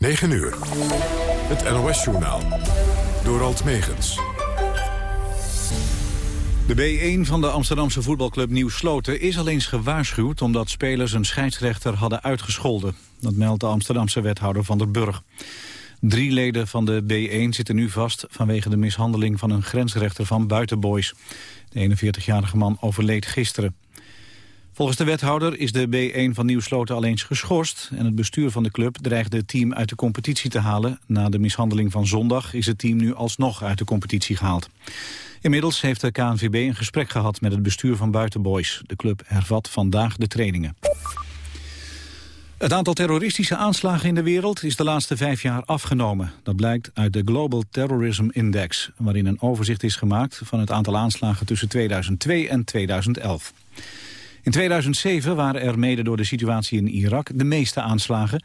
9 uur. Het NOS-journaal. Door Alt Megens. De B1 van de Amsterdamse voetbalclub Nieuw Sloten is al eens gewaarschuwd... omdat spelers een scheidsrechter hadden uitgescholden. Dat meldt de Amsterdamse wethouder Van der Burg. Drie leden van de B1 zitten nu vast vanwege de mishandeling van een grensrechter van Buitenboys. De 41-jarige man overleed gisteren. Volgens de wethouder is de B1 van Nieuwsloten al eens geschorst... en het bestuur van de club dreigde het team uit de competitie te halen. Na de mishandeling van zondag is het team nu alsnog uit de competitie gehaald. Inmiddels heeft de KNVB een gesprek gehad met het bestuur van Buitenboys. De club hervat vandaag de trainingen. Het aantal terroristische aanslagen in de wereld is de laatste vijf jaar afgenomen. Dat blijkt uit de Global Terrorism Index, waarin een overzicht is gemaakt van het aantal aanslagen tussen 2002 en 2011. In 2007 waren er mede door de situatie in Irak de meeste aanslagen.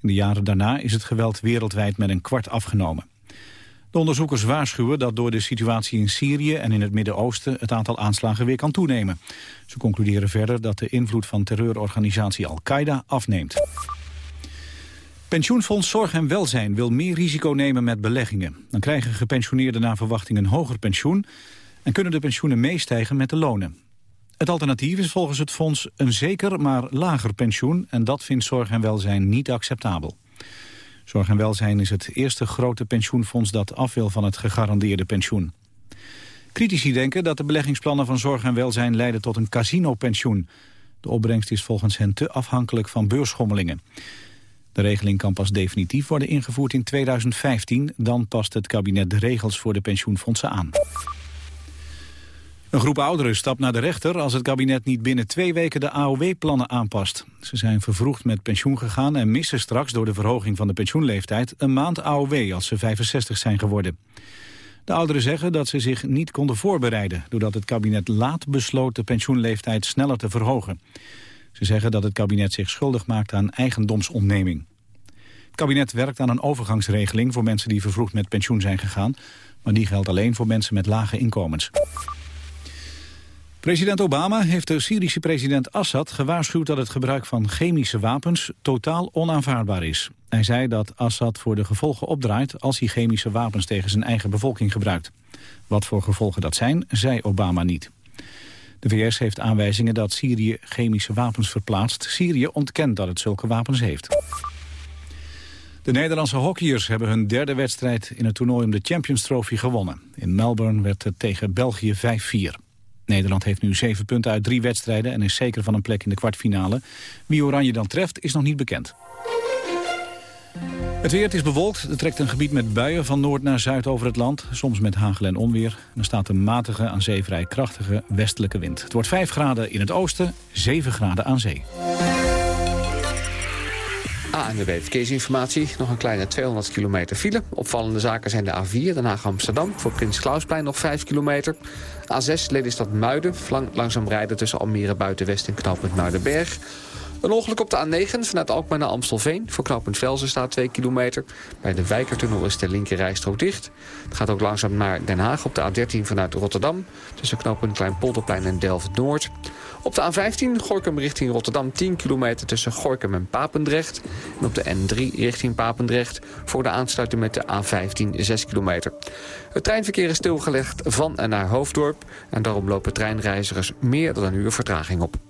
In de jaren daarna is het geweld wereldwijd met een kwart afgenomen. De onderzoekers waarschuwen dat door de situatie in Syrië en in het Midden-Oosten het aantal aanslagen weer kan toenemen. Ze concluderen verder dat de invloed van terreurorganisatie Al-Qaeda afneemt. Pensioenfonds Zorg en Welzijn wil meer risico nemen met beleggingen. Dan krijgen gepensioneerden naar verwachting een hoger pensioen... en kunnen de pensioenen meestijgen met de lonen. Het alternatief is volgens het fonds een zeker maar lager pensioen... en dat vindt Zorg en Welzijn niet acceptabel. Zorg en Welzijn is het eerste grote pensioenfonds dat af wil van het gegarandeerde pensioen. Critici denken dat de beleggingsplannen van Zorg en Welzijn leiden tot een casinopensioen. De opbrengst is volgens hen te afhankelijk van beursschommelingen. De regeling kan pas definitief worden ingevoerd in 2015. Dan past het kabinet de regels voor de pensioenfondsen aan. Een groep ouderen stapt naar de rechter als het kabinet niet binnen twee weken de AOW-plannen aanpast. Ze zijn vervroegd met pensioen gegaan en missen straks door de verhoging van de pensioenleeftijd een maand AOW als ze 65 zijn geworden. De ouderen zeggen dat ze zich niet konden voorbereiden doordat het kabinet laat besloot de pensioenleeftijd sneller te verhogen. Ze zeggen dat het kabinet zich schuldig maakt aan eigendomsontneming. Het kabinet werkt aan een overgangsregeling voor mensen die vervroegd met pensioen zijn gegaan, maar die geldt alleen voor mensen met lage inkomens. President Obama heeft de Syrische president Assad gewaarschuwd dat het gebruik van chemische wapens totaal onaanvaardbaar is. Hij zei dat Assad voor de gevolgen opdraait als hij chemische wapens tegen zijn eigen bevolking gebruikt. Wat voor gevolgen dat zijn, zei Obama niet. De VS heeft aanwijzingen dat Syrië chemische wapens verplaatst. Syrië ontkent dat het zulke wapens heeft. De Nederlandse hockeyers hebben hun derde wedstrijd in het toernooi om de Champions Trophy gewonnen. In Melbourne werd het tegen België 5-4. Nederland heeft nu zeven punten uit drie wedstrijden... en is zeker van een plek in de kwartfinale. Wie Oranje dan treft, is nog niet bekend. Het weer is bewolkt. Er trekt een gebied met buien van noord naar zuid over het land. Soms met hagel en onweer. Er staat een matige, aan zee vrij krachtige westelijke wind. Het wordt 5 graden in het oosten, 7 graden aan zee. ANWB Verkeersinformatie. Nog een kleine 200 kilometer file. Opvallende zaken zijn de A4, Den Haag-Amsterdam. Voor Prins Klausplein nog 5 kilometer. A6 Lelystad Muiden. Langzaam rijden tussen Almere Buitenwest en knooppunt Muidenberg. Een ongeluk op de A9 vanuit Alkmaar naar Amstelveen. Voor knooppunt Velzen staat 2 kilometer. Bij de Wijkertunnel is de linkerrijstrook dicht. Het gaat ook langzaam naar Den Haag op de A13 vanuit Rotterdam. Tussen knooppunt Kleinpolderplein en Delft-Noord. Op de A15 Gorkum richting Rotterdam 10 kilometer tussen Gorkum en Papendrecht. En op de N3 richting Papendrecht voor de aansluiting met de A15 6 kilometer. Het treinverkeer is stilgelegd van en naar Hoofddorp. En daarom lopen treinreizigers meer dan een uur vertraging op.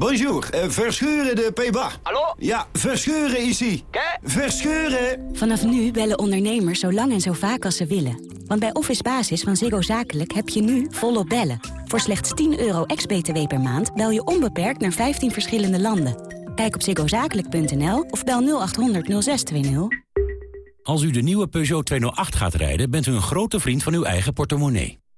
Bonjour, uh, verscheuren de P-bar. Hallo? Ja, verscheuren ici. Què? Verscheuren! Vanaf nu bellen ondernemers zo lang en zo vaak als ze willen. Want bij Office Basis van Ziggo Zakelijk heb je nu volop bellen. Voor slechts 10 euro ex-BTW per maand bel je onbeperkt naar 15 verschillende landen. Kijk op ziggozakelijk.nl of bel 0800 0620. Als u de nieuwe Peugeot 208 gaat rijden, bent u een grote vriend van uw eigen portemonnee.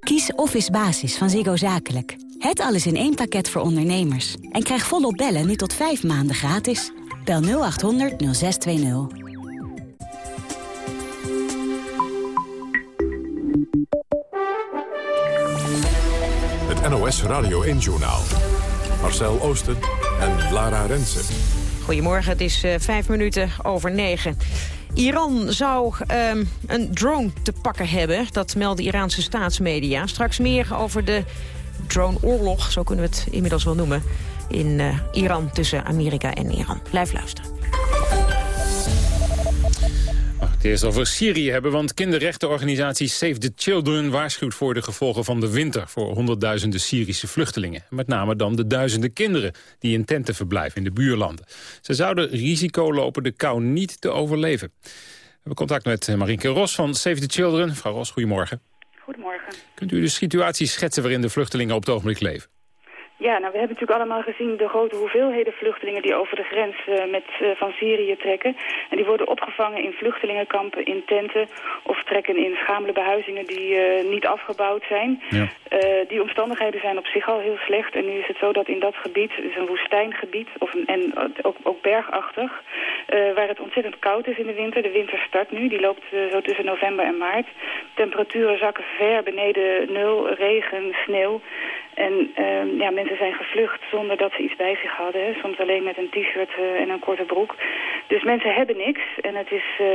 Kies Office Basis van Ziggo Zakelijk. Het alles in één pakket voor ondernemers. En krijg volop bellen nu tot 5 maanden gratis. Bel 0800 0620. Het NOS Radio 1-journaal. Marcel Oosten en Lara Rensen. Goedemorgen, het is uh, vijf minuten over negen. Iran zou um, een drone te pakken hebben, dat melden Iraanse staatsmedia. Straks meer over de drone-oorlog, zo kunnen we het inmiddels wel noemen... in uh, Iran tussen Amerika en Iran. Blijf luisteren. Het eerst over Syrië hebben, want kinderrechtenorganisatie Save the Children waarschuwt voor de gevolgen van de winter voor honderdduizenden Syrische vluchtelingen. Met name dan de duizenden kinderen die in tenten verblijven in de buurlanden. Ze zouden risico lopen de kou niet te overleven. We hebben contact met Marienke Ros van Save the Children. Mevrouw Ros, goedemorgen. Goedemorgen. Kunt u de situatie schetsen waarin de vluchtelingen op het ogenblik leven? Ja, nou, we hebben natuurlijk allemaal gezien de grote hoeveelheden vluchtelingen die over de grens uh, met, uh, van Syrië trekken. En die worden opgevangen in vluchtelingenkampen, in tenten of trekken in schamele behuizingen die uh, niet afgebouwd zijn. Ja. die omstandigheden zijn op zich al heel slecht. En nu is het zo dat in dat gebied, het is een woestijngebied of een, en ook, ook bergachtig, waar het ontzettend koud is in de winter. De winter start nu, die loopt zo tussen november en maart. Temperaturen zakken ver beneden nul, regen, sneeuw. En uh, ja, mensen zijn gevlucht zonder dat ze iets bij zich hadden. Soms alleen met een t-shirt uh, en een korte broek. Dus mensen hebben niks. En het is uh,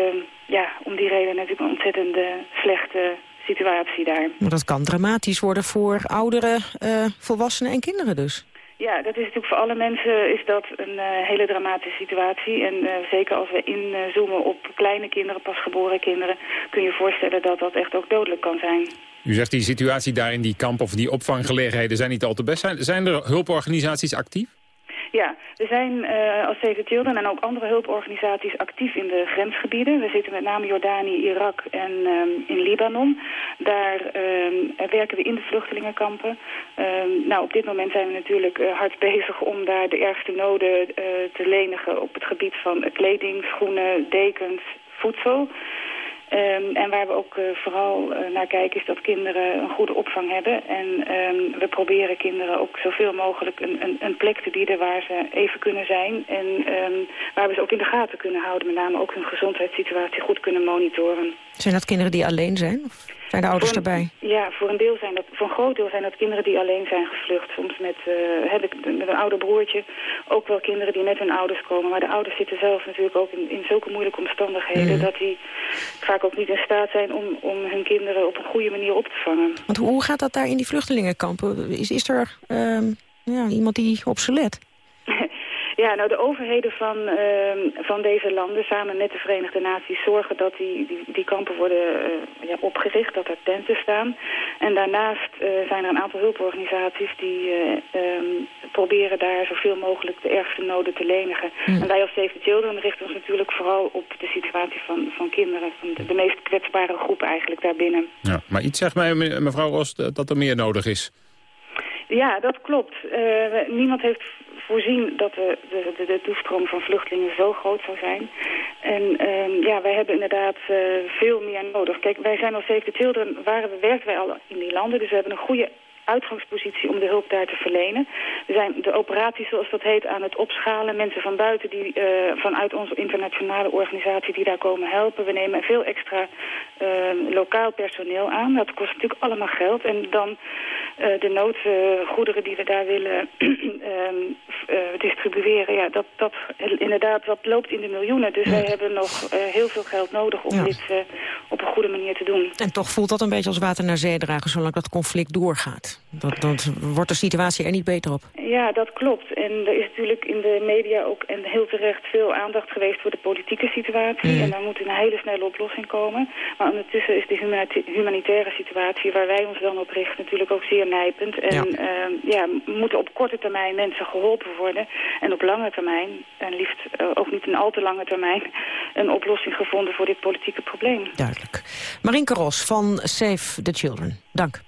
ja, om die reden natuurlijk een ontzettend slechte situatie daar. Maar dat kan dramatisch worden voor ouderen, uh, volwassenen en kinderen dus. Ja, dat is natuurlijk voor alle mensen is dat een uh, hele dramatische situatie. En uh, zeker als we inzoomen op kleine kinderen, pasgeboren kinderen... kun je je voorstellen dat dat echt ook dodelijk kan zijn. U zegt die situatie daar in die kamp of die opvanggelegenheden zijn niet al te best. Zijn, zijn er hulporganisaties actief? Ja, er zijn uh, als Save the Children en ook andere hulporganisaties actief in de grensgebieden. We zitten met name Jordanië, Irak en um, in Libanon. Daar um, werken we in de vluchtelingenkampen. Um, nou, op dit moment zijn we natuurlijk uh, hard bezig om daar de ergste noden uh, te lenigen op het gebied van kleding, schoenen, dekens, voedsel. Um, en waar we ook uh, vooral uh, naar kijken is dat kinderen een goede opvang hebben. En um, we proberen kinderen ook zoveel mogelijk een, een, een, plek te bieden waar ze even kunnen zijn. En um, waar we ze ook in de gaten kunnen houden. Met name ook hun gezondheidssituatie goed kunnen monitoren. Zijn dat kinderen die alleen zijn? Of zijn de ouders voor erbij? Ja, voor een, deel zijn dat, voor een groot deel zijn dat kinderen die alleen zijn gevlucht. Soms met, uh, met een ouder broertje. Ook wel kinderen die met hun ouders komen. Maar de ouders zitten zelf natuurlijk ook in, in zulke moeilijke omstandigheden... Mm. dat die vaak ook niet in staat zijn om, om hun kinderen op een goede manier op te vangen. Want hoe gaat dat daar in die vluchtelingenkampen? Is, is er uh, ja, iemand die op ze let? Ja, nou de overheden van, uh, van deze landen samen met de Verenigde Naties zorgen dat die, die, die kampen worden uh, ja, opgericht, dat er tenten staan. En daarnaast uh, zijn er een aantal hulporganisaties die um, proberen daar zoveel mogelijk de ergste noden te lenigen. Mm. En wij als Save the Children richten ons natuurlijk vooral op de situatie van, van kinderen, van de, de meest kwetsbare groepen eigenlijk daarbinnen. Ja, maar iets zegt mij, mevrouw Ros, dat er meer nodig is. Ja, dat klopt. niemand heeft voorzien dat de, de, de, toestroom van vluchtelingen zo groot zou zijn. En um, ja, wij hebben inderdaad uh, veel meer nodig. Kijk, wij zijn als Save the Children, we, werken wij al in die landen, dus we hebben een goede uitgangspositie om de hulp daar te verlenen. We zijn de operaties, zoals dat heet, aan het opschalen. Mensen van buiten, die, uh, vanuit onze internationale organisatie die daar komen helpen. We nemen veel extra uh, lokaal personeel aan. Dat kost natuurlijk allemaal geld. En dan uh, de noodgoederen die we daar willen distribueren, ja, dat, dat inderdaad, dat loopt in de miljoenen. Dus wij hebben nog heel veel geld nodig om ja. dit op een goede manier te doen. En toch voelt dat een beetje als water naar zee dragen, zolang dat conflict doorgaat. Dat, dan wordt de situatie er niet beter op. Ja, dat klopt. En er is natuurlijk in de media ook en heel terecht veel aandacht geweest voor de politieke situatie. Mm. En daar moet een hele snelle oplossing komen. Maar ondertussen is de humanita- humanitaire situatie waar wij ons dan op richten natuurlijk ook zeer nijpend. En Ja. ja. ja, moeten op korte termijn mensen geholpen worden. En op lange termijn, en liefst eh, ook niet een al te lange termijn, een oplossing gevonden voor dit politieke probleem. Duidelijk. Marinke Ros van Save the Children. Dank.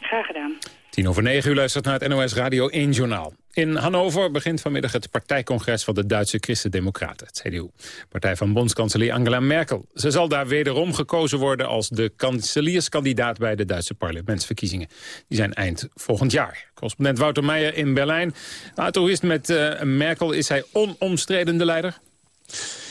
Graag gedaan. Tien over negen u luistert naar het NOS Radio 1 Journaal. In Hannover begint vanmiddag het partijcongres van de Duitse Christen-Democraten, het CDU. Partij van bondskanselier Angela Merkel. Ze zal daar wederom gekozen worden als de kanselierskandidaat bij de Duitse parlementsverkiezingen. Die zijn eind volgend jaar. Correspondent Wouter Meijer in Berlijn. Wouter, hoe is met eh, Merkel? Is zij onomstreden de leider?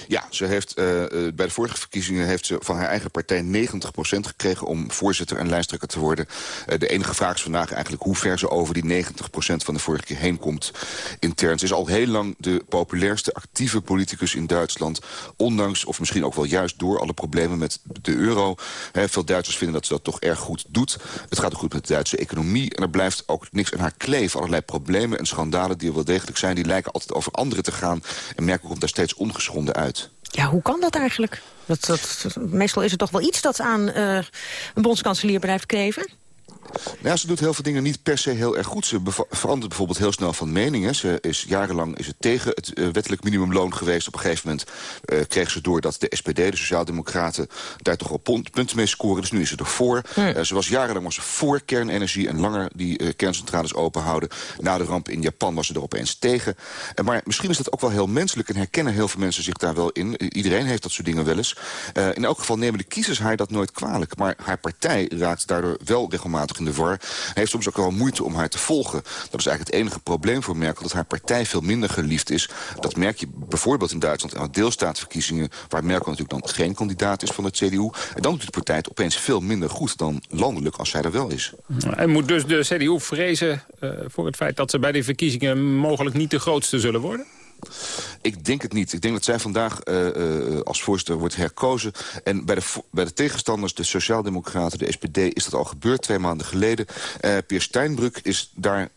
Ja, ze heeft, uh, bij de vorige verkiezingen heeft ze van haar eigen partij 90% gekregen om voorzitter en lijsttrekker te worden. Uh, de enige vraag is vandaag eigenlijk hoe ver ze over die 90% van de vorige keer heen komt intern. Ze is al heel lang de populairste actieve politicus in Duitsland. Ondanks, of misschien ook wel juist door alle problemen met de euro. Veel Duitsers vinden dat ze dat toch erg goed doet. Het gaat ook goed met de Duitse economie. En er blijft ook niks aan haar kleven. Allerlei problemen en schandalen die er wel degelijk zijn... die lijken altijd over anderen te gaan. En Merkel komt daar steeds ongeschonden uit. Ja, hoe kan dat eigenlijk? Dat, dat, meestal is er toch wel iets dat aan uh, een bondskanselier blijft kleven? Nou, ze doet heel veel dingen niet per se heel erg goed. Ze verandert bijvoorbeeld heel snel van meningen. Ze is jarenlang is het tegen het uh, wettelijk minimumloon geweest. Op een gegeven moment uh, kreeg ze door dat de SPD, de Sociaaldemocraten... daar toch wel punten mee scoren. Dus nu is ze ervoor. Hm. Uh, ze was jarenlang was ze voor kernenergie... en langer die kerncentrales openhouden. Na de ramp in Japan was ze er opeens tegen. maar misschien is dat ook wel heel menselijk... en herkennen heel veel mensen zich daar wel in. Iedereen heeft dat soort dingen wel eens. in elk geval nemen de kiezers haar dat nooit kwalijk. Maar haar partij raakt daardoor wel regelmatig de heeft soms ook wel moeite om haar te volgen. Dat is eigenlijk het enige probleem voor Merkel... dat haar partij veel minder geliefd is. Dat merk je bijvoorbeeld in Duitsland aan de deelstaatverkiezingen... waar Merkel natuurlijk dan geen kandidaat is van het CDU. En dan doet de partij het opeens veel minder goed dan landelijk als zij er wel is. En moet dus de CDU vrezen uh, voor het feit dat ze bij die verkiezingen... mogelijk niet de grootste zullen worden? Ik denk het niet. Ik denk dat zij vandaag uh, uh, als voorzitter wordt herkozen. En bij de, bij de tegenstanders, de Sociaaldemocraten, de SPD... is dat al gebeurd twee maanden geleden. Uh, Peer Steinbrück is daar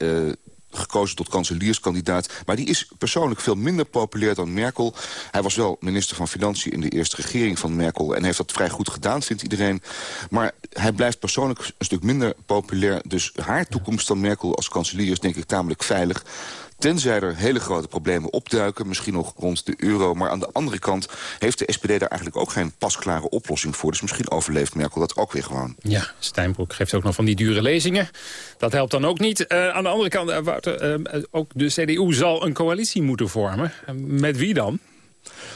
gekozen tot kanselierskandidaat. Maar die is persoonlijk veel minder populair dan Merkel. Hij was wel minister van Financiën in de eerste regering van Merkel... en heeft dat vrij goed gedaan, vindt iedereen. Maar hij blijft persoonlijk een stuk minder populair. Dus haar toekomst dan Merkel als kanselier is denk ik tamelijk veilig. Tenzij er hele grote problemen opduiken, misschien nog rond de euro. Maar aan de andere kant heeft de SPD daar eigenlijk ook geen pasklare oplossing voor. Dus misschien overleeft Merkel dat ook weer gewoon. Ja, Steinbroek geeft ook nog van die dure lezingen. Dat helpt dan ook niet. Uh, aan de andere kant, uh, Wouter, uh, ook de CDU zal een coalitie moeten vormen. met wie dan?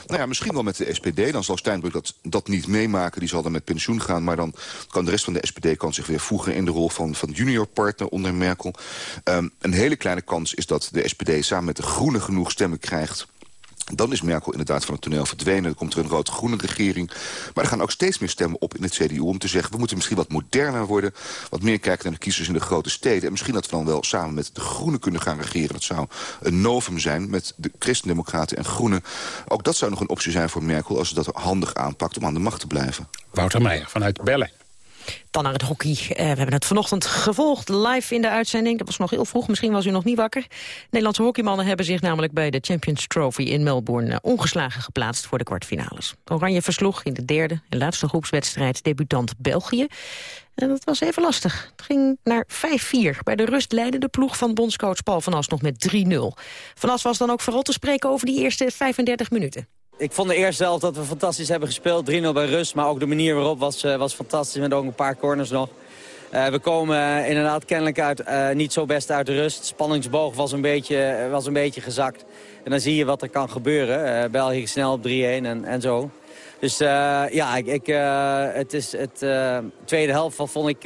Nou ja, misschien wel met de SPD. Dan zal Steinbrück dat, dat niet meemaken. Die zal dan met pensioen gaan. Maar dan kan de rest van de SPD kan zich weer voegen... in de rol van, van juniorpartner onder Merkel. Um, een hele kleine kans is dat de SPD samen met de Groenen genoeg stemmen krijgt... Dan is Merkel inderdaad van het toneel verdwenen. Dan komt er een rood-groene regering. Maar er gaan ook steeds meer stemmen op in het CDU om te zeggen... we moeten misschien wat moderner worden. Wat meer kijken naar de kiezers in de grote steden. En misschien dat we dan wel samen met de Groenen kunnen gaan regeren. Dat zou een novum zijn met de Christendemocraten en Groenen. Ook dat zou nog een optie zijn voor Merkel... als ze dat handig aanpakt om aan de macht te blijven. Wouter Meijer vanuit Berlijn. Dan naar het hockey. Uh, we hebben het vanochtend gevolgd, live in de uitzending. Dat was nog heel vroeg, misschien was u nog niet wakker. Nederlandse hockeymannen hebben zich namelijk bij de Champions Trophy in Melbourne uh, ongeslagen geplaatst voor de kwartfinales. Oranje versloeg in de derde en laatste groepswedstrijd debutant België. En dat was even lastig. Het ging naar 5-4. Bij de rust leidde de ploeg van bondscoach Paul van As nog met 3-0. Van As was dan ook vooral te spreken over die eerste 35 minuten. Ik vond de eerste helft dat we fantastisch hebben gespeeld. 3-0 bij rust, maar ook de manier waarop was, uh, was fantastisch. Met ook een paar corners nog. Uh, we komen uh, inderdaad kennelijk uit, niet zo best uit de rust. Spanningsboog was een beetje, was een beetje gezakt. En dan zie je wat er kan gebeuren. België snel op 3-1 en, en zo. Dus ja, ik, ik, het is het tweede helft vond ik...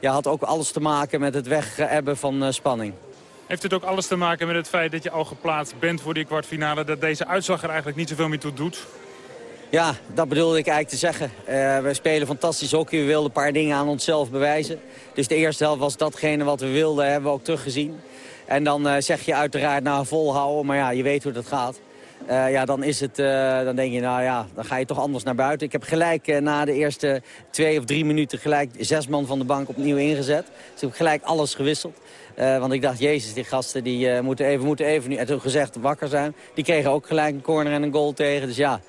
ja, had ook alles te maken met het weghebben van spanning. Heeft het ook alles te maken met het feit dat je al geplaatst bent voor die kwartfinale... dat deze uitslag er eigenlijk niet zoveel meer toe doet? Ja, dat bedoelde ik eigenlijk te zeggen. Uh, we spelen fantastisch hockey. We wilden een paar dingen aan onszelf bewijzen. Dus de eerste helft was datgene wat we wilden, hebben we ook teruggezien. En dan uh, zeg je uiteraard, nou, volhouden. Maar ja, je weet hoe dat gaat. ja, dan, is het, dan denk je, nou ja, dan ga je toch anders naar buiten. Ik heb gelijk na de eerste twee of drie minuten gelijk zes man van de bank opnieuw ingezet. Dus ik heb gelijk alles gewisseld. Want ik dacht, jezus, die gasten die, moeten even, moeten even nu, en gezegd, wakker zijn. Die kregen ook gelijk een corner en een goal tegen. Dus ja,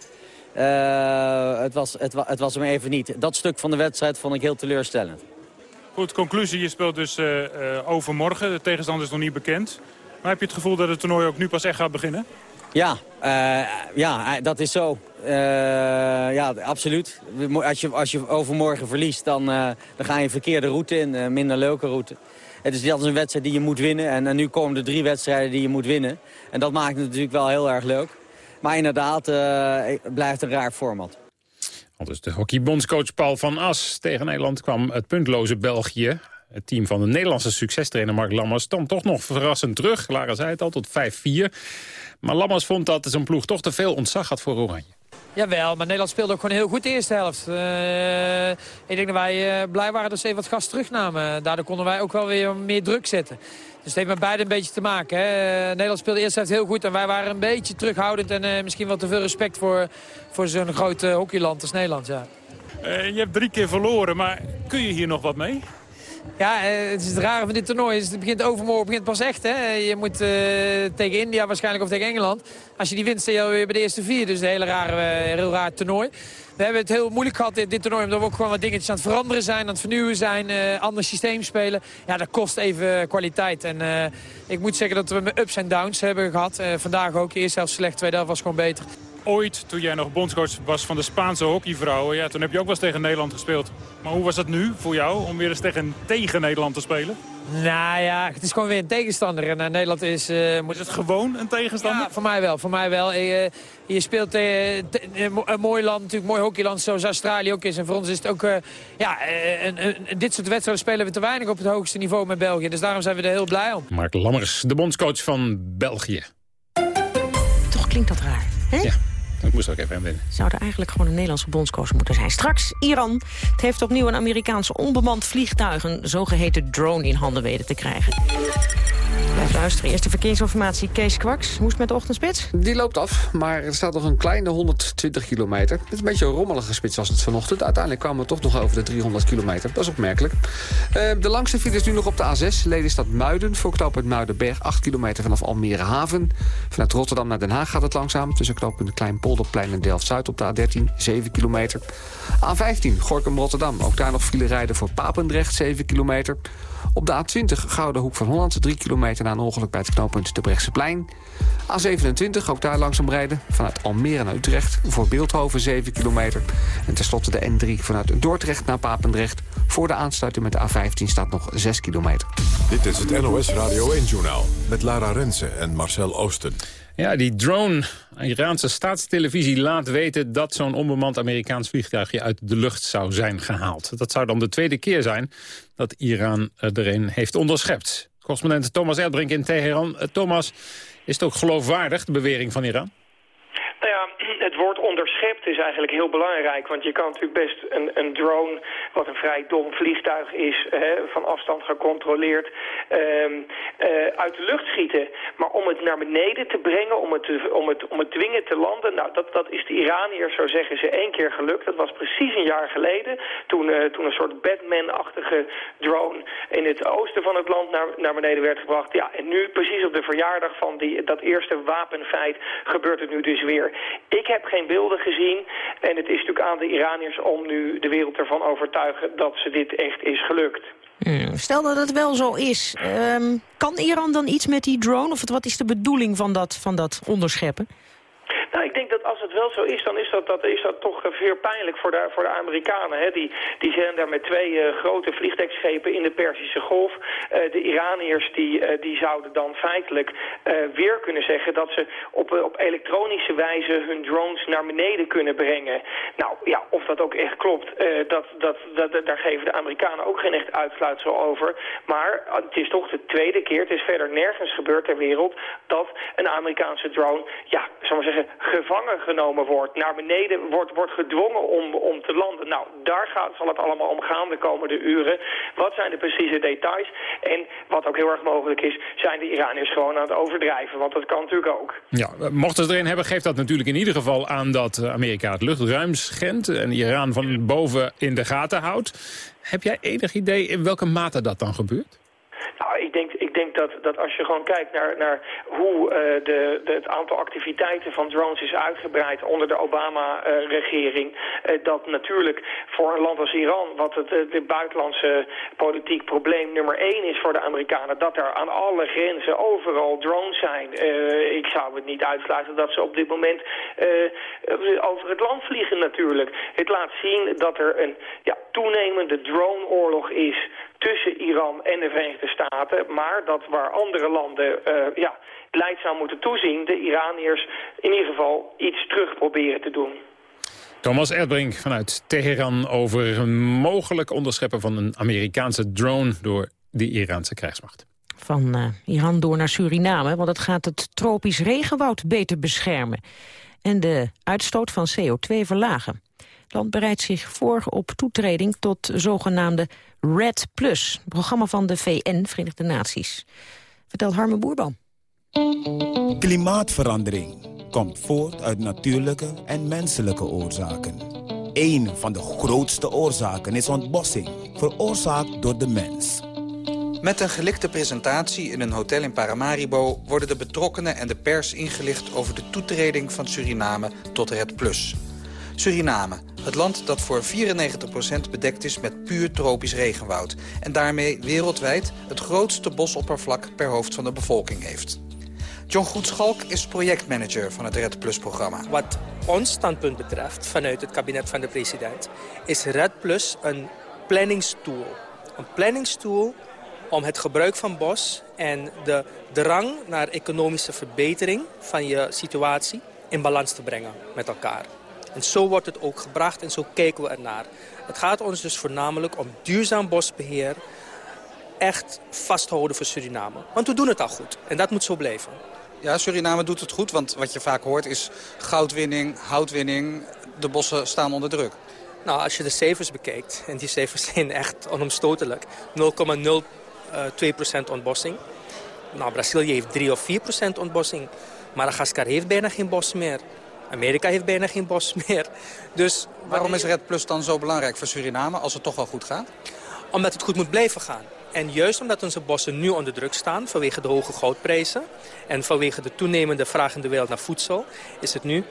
het, was, het, het was hem even niet. Dat stuk van de wedstrijd vond ik heel teleurstellend. Goed, conclusie. Je speelt dus overmorgen. De tegenstander is nog niet bekend. Maar heb je het gevoel dat het toernooi ook nu pas echt gaat beginnen? Ja, uh, ja dat is zo. ja, absoluut. Als je, als je overmorgen verliest, dan, dan ga je een verkeerde route in. Minder leuke route. Het is dat is een wedstrijd die je moet winnen. En, en, nu komen er drie wedstrijden die je moet winnen. En dat maakt het natuurlijk wel heel erg leuk. Maar inderdaad, het blijft een raar format. Dus de hockeybondscoach Paul van As. Tegen Nederland kwam het puntloze België. Het team van de Nederlandse succestrainer Mark Lammers... dan toch nog verrassend terug. Lara zei het al, tot 5-4. Maar Lammers vond dat zijn ploeg toch te veel ontzag had voor Oranje. Jawel, maar Nederland speelde ook gewoon heel goed de eerste helft. Uh, ik denk dat wij uh, blij waren dat ze even wat gas terugnamen. Daardoor konden wij ook wel weer meer druk zetten. Dus het heeft met beide een beetje te maken. Hè. Eh, Nederland speelde eerst helft heel goed en wij waren een beetje terughoudend... en uh, misschien wat te veel respect voor, voor zo'n groot hockeyland als Nederland. Ja. Uh, je hebt drie keer verloren, maar kun je hier nog wat mee? Ja, het is het rare van dit toernooi. Het begint overmorgen begint pas echt. Hè. Je moet uh, tegen India waarschijnlijk of tegen Engeland. Als je die wint, sta je alweer bij de eerste vier. Dus een hele rare, heel raar toernooi. We hebben het heel moeilijk gehad in dit toernooi. Omdat we ook gewoon wat dingetjes aan het veranderen zijn. Aan het vernieuwen zijn. Uh, ander systeem spelen. Ja, dat kost even kwaliteit. En ik moet zeggen dat we ups en downs hebben gehad. Vandaag ook. Eerst zelfs slecht. Tweede helft was gewoon beter. Ooit, toen jij nog bondscoach was van de Spaanse hockeyvrouwen... Ja, toen heb je ook wel eens tegen Nederland gespeeld. Maar hoe was dat nu voor jou om weer eens tegen, tegen Nederland te spelen? Nou ja, het is gewoon weer een tegenstander. En uh, Nederland is... Uh, moet... Is het gewoon een tegenstander? Ja, voor mij wel. Voor mij wel. Uh, je speelt een mooi land, natuurlijk mooi hockeyland zoals Australië ook is. En voor ons is het ook... ja, een, een, dit soort wedstrijden spelen we te weinig op het hoogste niveau met België. Dus daarom zijn we er heel blij om. Mark Lammers, de bondscoach van België. Toch klinkt dat raar, hè? Ja. Ik moest er ook even aan wennen. Zou er eigenlijk gewoon een Nederlandse bondscoach moeten zijn. Straks Iran. Het heeft opnieuw een Amerikaans onbemand vliegtuig... een zogeheten drone in handen weten te krijgen. Blijf luisteren. Eerste verkeersinformatie. Kees Kwaks, hoe is het met de ochtendspits? Die loopt af, maar er staat nog een kleine 120 kilometer. Het is een beetje een rommelige spits als het vanochtend. Uiteindelijk kwamen we toch nog over de 300 kilometer. Dat is opmerkelijk. Uh, de langste file is nu nog op de A6. Lelystad Muiden voor knooppunt Muidenberg. 8 kilometer vanaf Almere Haven. Vanuit Rotterdam naar Den Haag gaat het langzaam. Tussen knooppunt Kleinpolderplein en Delft-Zuid op de A13. 7 kilometer. A15 Gorkum Rotterdam. Ook daar nog file rijden voor Papendrecht. 7 kilometer. Op de A20 Gouden Hoek van Holland, 3 kilometer na een ongeluk bij het knooppunt de Brechtseplein. A27, ook daar langzaam rijden, vanuit Almere naar Utrecht, voor Beeldhoven 7 kilometer. En tenslotte de N3 vanuit Dordrecht naar Papendrecht. Voor de aansluiting met de A15 staat nog 6 kilometer. Dit is het NOS Radio 1-journaal met Lara Rensen en Marcel Oosten. Ja, die drone, Iraanse staatstelevisie laat weten... dat zo'n onbemand Amerikaans vliegtuigje uit de lucht zou zijn gehaald. Dat zou dan de tweede keer zijn dat Iran er een heeft onderschept. Correspondent Thomas Erdbrink in Teheran. Eh, Thomas, is het ook geloofwaardig, de bewering van Iran? Nou ja, het woord onderschept is eigenlijk heel belangrijk. Want je kan natuurlijk best een, een drone, wat een vrij dom vliegtuig is, hè, van afstand gecontroleerd, eh, uit de lucht schieten. Maar om het naar beneden te brengen, om het, om het, om het dwingen te landen, nou, dat, dat is de Iraniërs, zo zeggen ze, één keer gelukt. Dat was precies een jaar geleden, toen, uh, toen een soort Batman-achtige drone in het oosten van het land naar, naar beneden werd gebracht. Ja, en nu, precies op de verjaardag van die, dat eerste wapenfeit, gebeurt het nu dus weer. Ik heb geen beelden gezien. En het is natuurlijk aan de Iraniërs om nu de wereld ervan overtuigen dat ze dit echt is gelukt. Hmm, stel dat het wel zo is. Um, kan Iran dan iets met die drone? Of wat is de bedoeling van dat, van dat onderscheppen? Nou, ik denk dat het wel zo is, dan is dat, dat, is dat toch veel pijnlijk voor de, voor de Amerikanen. Hè? Die, die zijn daar met twee uh, grote vliegdekschepen in de Perzische Golf. Uh, de Iraniërs die, die zouden dan feitelijk weer kunnen zeggen dat ze op, op elektronische wijze hun drones naar beneden kunnen brengen. Nou ja, of dat ook echt klopt, dat, dat, dat, daar geven de Amerikanen ook geen echt uitsluitsel over. Maar het is toch de tweede keer, het is verder nergens gebeurd ter wereld, dat een Amerikaanse drone, ja, zal maar zeggen, gevangen genomen wordt, naar beneden wordt, wordt gedwongen om, om te landen. Nou, daar gaat, zal het allemaal om gaan de komende uren. Wat zijn de precieze details? En wat ook heel erg mogelijk is, zijn de Iraniërs gewoon aan het overdrijven. Want dat kan natuurlijk ook. Ja, mochten ze erin hebben, geeft dat natuurlijk in ieder geval aan dat Amerika het luchtruim schendt en Iran van boven in de gaten houdt. Heb jij enig idee in welke mate dat dan gebeurt? Nou, ik denk, denk dat, dat als je gewoon kijkt naar, naar hoe uh, de, de, het aantal activiteiten van drones is uitgebreid onder de Obama-regering, uh, dat natuurlijk voor een land als Iran, wat het de buitenlandse politiek probleem nummer één is voor de Amerikanen, dat er aan alle grenzen overal drones zijn. ik zou het niet uitsluiten dat ze op dit moment over het land vliegen natuurlijk. Het laat zien dat er een ja, toenemende droneoorlog is tussen Iran en de Verenigde Staten. Maar dat waar andere landen uh, ja, leidzaam moeten toezien... de Iraniërs in ieder geval iets terug proberen te doen. Thomas Erdbrink vanuit Teheran over een mogelijk onderscheppen van een Amerikaanse drone door de Iraanse krijgsmacht. Van uh, Iran door naar Suriname, want het gaat het tropisch regenwoud beter beschermen. En de uitstoot van CO2 verlagen. Land bereidt zich voor op toetreding tot zogenaamde RED Plus, programma van de VN, Verenigde Naties. Vertelt Harme Boerban. Klimaatverandering komt voort uit natuurlijke en menselijke oorzaken. Een van de grootste oorzaken is ontbossing, veroorzaakt door de mens. Met een gelikte presentatie in een hotel in Paramaribo... worden de betrokkenen en de pers ingelicht over de toetreding van Suriname tot RED Plus. Suriname, het land dat voor 94% bedekt is met puur tropisch regenwoud... en daarmee wereldwijd het grootste bosoppervlak per hoofd van de bevolking heeft. John Goedschalk is projectmanager van het Red Plus-programma. Wat ons standpunt betreft vanuit het kabinet van de president... is Red Plus een planningstool. Een planningstool om het gebruik van bos en de drang naar economische verbetering van je situatie in balans te brengen met elkaar. En zo wordt het ook gebracht en zo kijken we ernaar. Het gaat ons dus voornamelijk om duurzaam bosbeheer echt vasthouden voor Suriname. Want we doen het al goed en dat moet zo blijven. Ja, Suriname doet het goed, want wat je vaak hoort is goudwinning, houtwinning. De bossen staan onder druk. Nou, als je de cijfers bekijkt, en die cijfers zijn echt onomstotelijk. 0,02% ontbossing. Nou, Brazilië heeft 3 of 4% ontbossing. Madagaskar heeft bijna geen bos meer. Amerika heeft bijna geen bos meer. Dus Waarom is Red Plus dan zo belangrijk voor Suriname als het toch wel goed gaat? Omdat het goed moet blijven gaan. En juist omdat onze bossen nu onder druk staan vanwege de hoge goudprijzen... en vanwege de toenemende vraag in de wereld naar voedsel... is het nu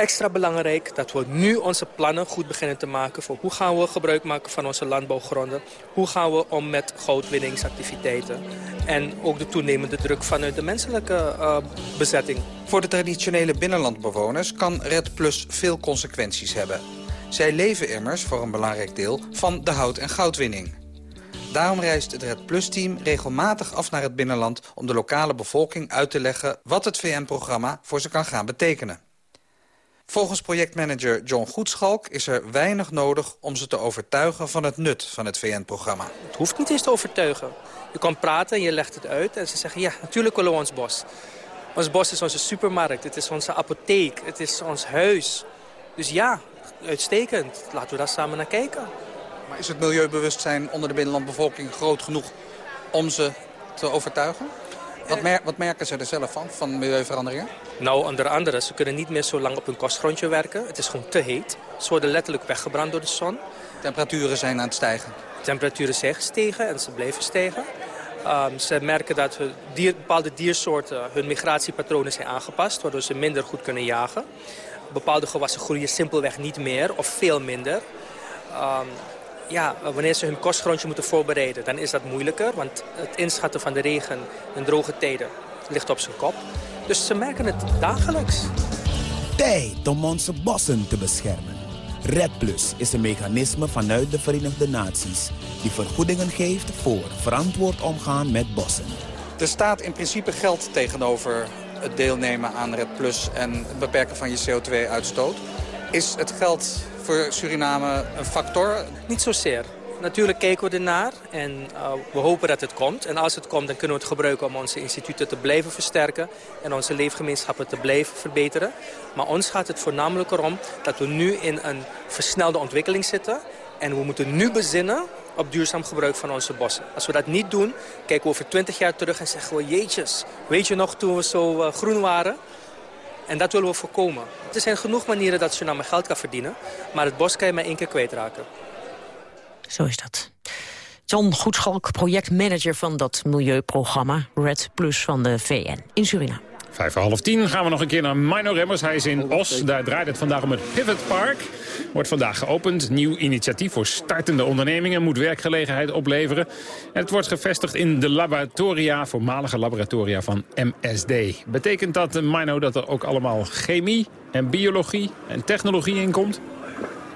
extra belangrijk dat we nu onze plannen goed beginnen te maken... voor hoe gaan we gebruik maken van onze landbouwgronden... hoe gaan we om met goudwinningsactiviteiten... en ook de toenemende druk vanuit de menselijke uh, bezetting. Voor de traditionele binnenlandbewoners kan Red Plus veel consequenties hebben. Zij leven immers voor een belangrijk deel van de hout- en goudwinning. Daarom reist het Red Plus-team regelmatig af naar het binnenland... om de lokale bevolking uit te leggen wat het VN-programma voor ze kan gaan betekenen. Volgens projectmanager John Goedschalk is er weinig nodig om ze te overtuigen van het nut van het VN-programma. Het hoeft niet eens te overtuigen. Je kan praten en je legt het uit en ze zeggen ja, natuurlijk willen we ons bos. Ons bos is onze supermarkt, het is onze apotheek, het is ons huis. Dus ja, uitstekend. Laten we daar samen naar kijken. Maar is het milieubewustzijn onder de binnenlandbevolking groot genoeg om ze te overtuigen? Wat, mer wat, merken ze er zelf van, van milieuveranderingen? Nou, onder andere, ze kunnen niet meer zo lang op hun kostgrondje werken. Het is gewoon te heet. Ze worden letterlijk weggebrand door de zon. Temperaturen zijn aan het stijgen? Temperaturen zijn gestegen en ze blijven stijgen. Um, ze merken dat dier, bepaalde diersoorten hun migratiepatronen zijn aangepast... waardoor ze minder goed kunnen jagen. Bepaalde gewassen groeien simpelweg niet meer of veel minder. Um, ja, wanneer ze hun kostgrondje moeten voorbereiden, dan is dat moeilijker. Want het inschatten van de regen in droge tijden ligt op zijn kop. Dus ze merken het dagelijks. Tijd om onze bossen te beschermen. Red Plus is een mechanisme vanuit de Verenigde Naties... die vergoedingen geeft voor verantwoord omgaan met bossen. Er staat in principe geld tegenover het deelnemen aan Red Plus... en het beperken van je CO2-uitstoot. Is het geld voor Suriname een factor? Niet zozeer. Natuurlijk kijken we ernaar en uh, we hopen dat het komt. En als het komt, dan kunnen we het gebruiken om onze instituten te blijven versterken... en onze leefgemeenschappen te blijven verbeteren. Maar ons gaat het voornamelijk erom dat we nu in een versnelde ontwikkeling zitten... en we moeten nu bezinnen op duurzaam gebruik van onze bossen. Als we dat niet doen, kijken we over 20 jaar terug en zeggen we... jeetjes, weet je nog toen we zo uh, groen waren? En dat willen we voorkomen. Er zijn genoeg manieren dat Suriname geld kan verdienen... maar het bos kan je maar één keer kwijtraken. Zo is dat. John Goedschalk, projectmanager van dat milieuprogramma Red Plus van de VN in Suriname. Vijf voor half tien gaan we nog een keer naar Mino Remmers. Hij is in Os. Daar draait het vandaag om het Pivot Park. Wordt vandaag geopend. Nieuw initiatief voor startende ondernemingen. Moet werkgelegenheid opleveren. En het wordt gevestigd in de laboratoria, voormalige laboratoria van MSD. Betekent dat, Mino, dat er ook allemaal chemie en biologie en technologie in komt?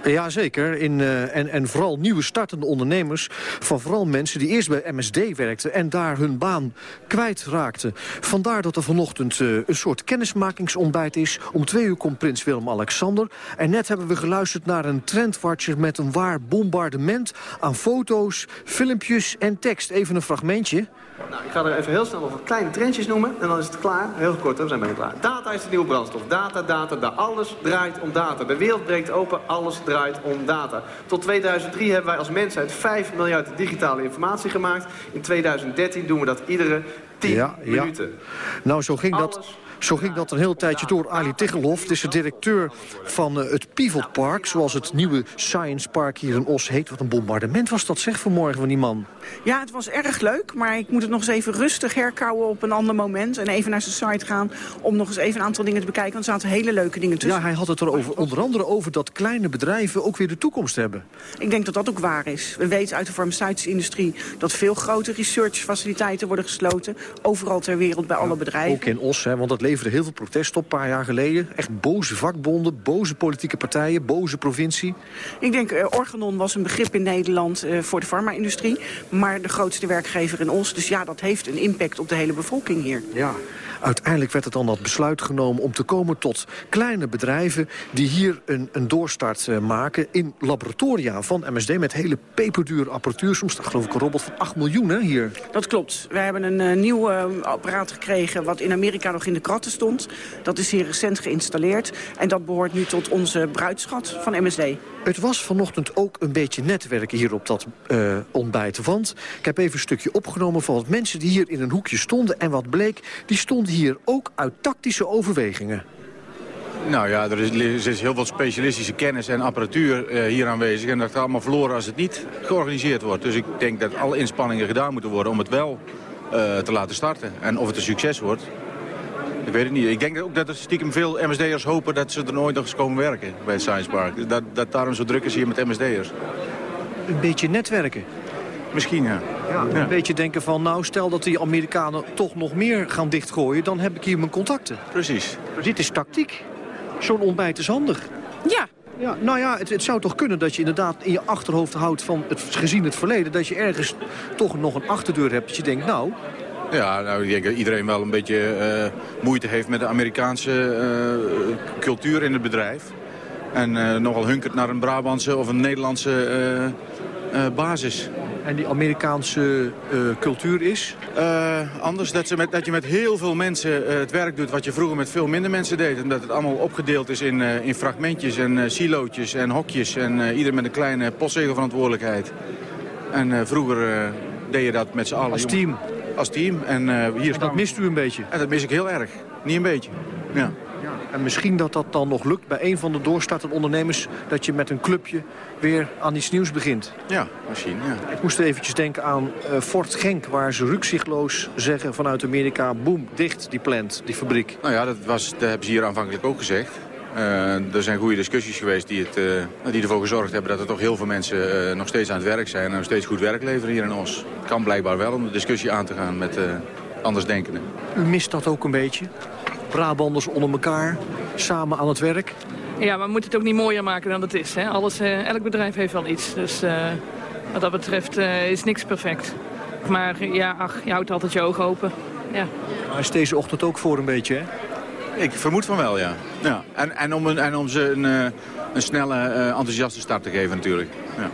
Ja, zeker. In, uh, en, en vooral nieuwe startende ondernemers... van vooral mensen die eerst bij MSD werkten... en daar hun baan kwijtraakten. Vandaar dat er vanochtend uh, een soort kennismakingsontbijt is. Om twee uur komt prins Willem-Alexander. En net hebben we geluisterd naar een trendwatcher... met een waar bombardement aan foto's, filmpjes en tekst. Even een fragmentje. Nou, ik ga er even heel snel nog wat kleine trendjes noemen en dan is het klaar. Heel kort, we zijn bijna klaar. Data is de nieuwe brandstof. Data, data, data. Alles draait om data. De wereld breekt open, alles draait om data. Tot 2003 hebben wij als mensheid 5 miljard digitale informatie gemaakt. In 2013 doen we dat iedere 10 ja, minuten. Ja. Nou, zo ging dat... Zo ging dat een hele tijdje door. Ali Tichelhoff is de directeur van uh, het Pivot Park... zoals het nieuwe Science Park hier in Os heet. Wat een bombardement was dat, zeg, vanmorgen van die man. Ja, het was erg leuk, maar ik moet het nog eens even rustig herkauwen op een ander moment. En even naar zijn site gaan om nog eens even een aantal dingen te bekijken. Want er zaten hele leuke dingen tussen. Ja, hij had het er over, onder andere over dat kleine bedrijven ook weer de toekomst hebben. Ik denk dat dat ook waar is. We weten uit de farmaceutische industrie dat veel grote researchfaciliteiten worden gesloten. Overal ter wereld bij alle bedrijven. Ook in Os, hè, want dat leverde heel veel protest op een paar jaar geleden. Echt boze vakbonden, boze politieke partijen, boze provincie. Ik denk, uh, Organon was een begrip in Nederland uh, voor de farma-industrie. Maar de grootste werkgever in Os. Dus ja, dat heeft een impact op de hele bevolking hier. Ja. Uiteindelijk werd er dan dat besluit genomen om te komen tot kleine bedrijven... die hier een, een doorstart uh, maken in laboratoria van MSD... met hele peperdure apparatuur. Soms staat geloof ik een robot van 8 miljoen hè, hier. Dat klopt. We hebben een nieuw apparaat gekregen... wat in Amerika nog in de stond. Dat is hier recent geïnstalleerd. En dat behoort nu tot onze bruidschat van MSD. Het was vanochtend ook een beetje netwerken hier op dat uh, ontbijt. Want ik heb even een stukje opgenomen van wat mensen die hier in een hoekje stonden. En wat bleek, die stonden hier ook uit tactische overwegingen. Nou ja, er is, er is, heel veel specialistische kennis en apparatuur uh, hier aanwezig. En dat gaat allemaal verloren als het niet georganiseerd wordt. Dus ik denk dat alle inspanningen gedaan moeten worden om het wel uh, te laten starten. En of het een succes wordt, ik weet het niet. Ik denk ook dat er stiekem veel MSD'ers hopen dat ze er nooit nog eens komen werken bij het Science Park. Dat, dat daarom zo druk is hier met MSD'ers. Een beetje netwerken. Misschien, ja. ja. Een ja. beetje denken van, nou, stel dat die Amerikanen toch nog meer gaan dichtgooien... dan heb ik hier mijn contacten. Precies. Dit is tactiek. Zo'n ontbijt is handig. Ja. Ja, nou ja, het, het, zou toch kunnen dat je inderdaad in je achterhoofd houdt van het, gezien het verleden... dat je ergens toch nog een achterdeur hebt dat je denkt, nou, ja, nou, ik denk dat iedereen wel een beetje uh, moeite heeft met de Amerikaanse uh, cultuur in het bedrijf. En uh, nogal hunkert naar een Brabantse of een Nederlandse basis. En die Amerikaanse cultuur is? anders, dat, ze met, dat je met heel veel mensen het werk doet wat je vroeger met veel minder mensen deed. En dat het allemaal opgedeeld is in, in fragmentjes en silootjes en hokjes. En ieder met een kleine postzegelverantwoordelijkheid. En vroeger deed je dat met z'n allen. Als team? Als team. En, uh, hier en dat mist u een beetje? En dat mis ik heel erg. Niet een beetje. Ja. ja. En misschien dat dat dan nog lukt bij een van de doorstartende ondernemers... dat je met een clubje weer aan iets nieuws begint. Ja, misschien, ja. Ik moest eventjes denken aan uh, Fort Genk... waar ze rukzichtloos zeggen vanuit Amerika... boem, dicht die plant, die fabriek. Nou ja, dat, was, dat hebben ze hier aanvankelijk ook gezegd. Uh, er zijn goede discussies geweest die, het, uh, die ervoor gezorgd hebben dat er toch heel veel mensen uh, nog steeds aan het werk zijn. En nog steeds goed werk leveren hier in Os. Het kan blijkbaar wel om de discussie aan te gaan met andersdenkenden. U mist dat ook een beetje? Brabanders onder elkaar, samen aan het werk? Ja, maar we moeten het ook niet mooier maken dan het is. Hè? Alles, elk bedrijf heeft wel iets. Dus wat dat betreft is niks perfect. Maar ja, ach, je houdt altijd je ogen open. Ja. Maar is deze ochtend ook voor een beetje, hè? Ik vermoed van wel, ja. ja. En, en, om, een, en om ze een, een snelle, uh, enthousiaste start te geven natuurlijk. Ja.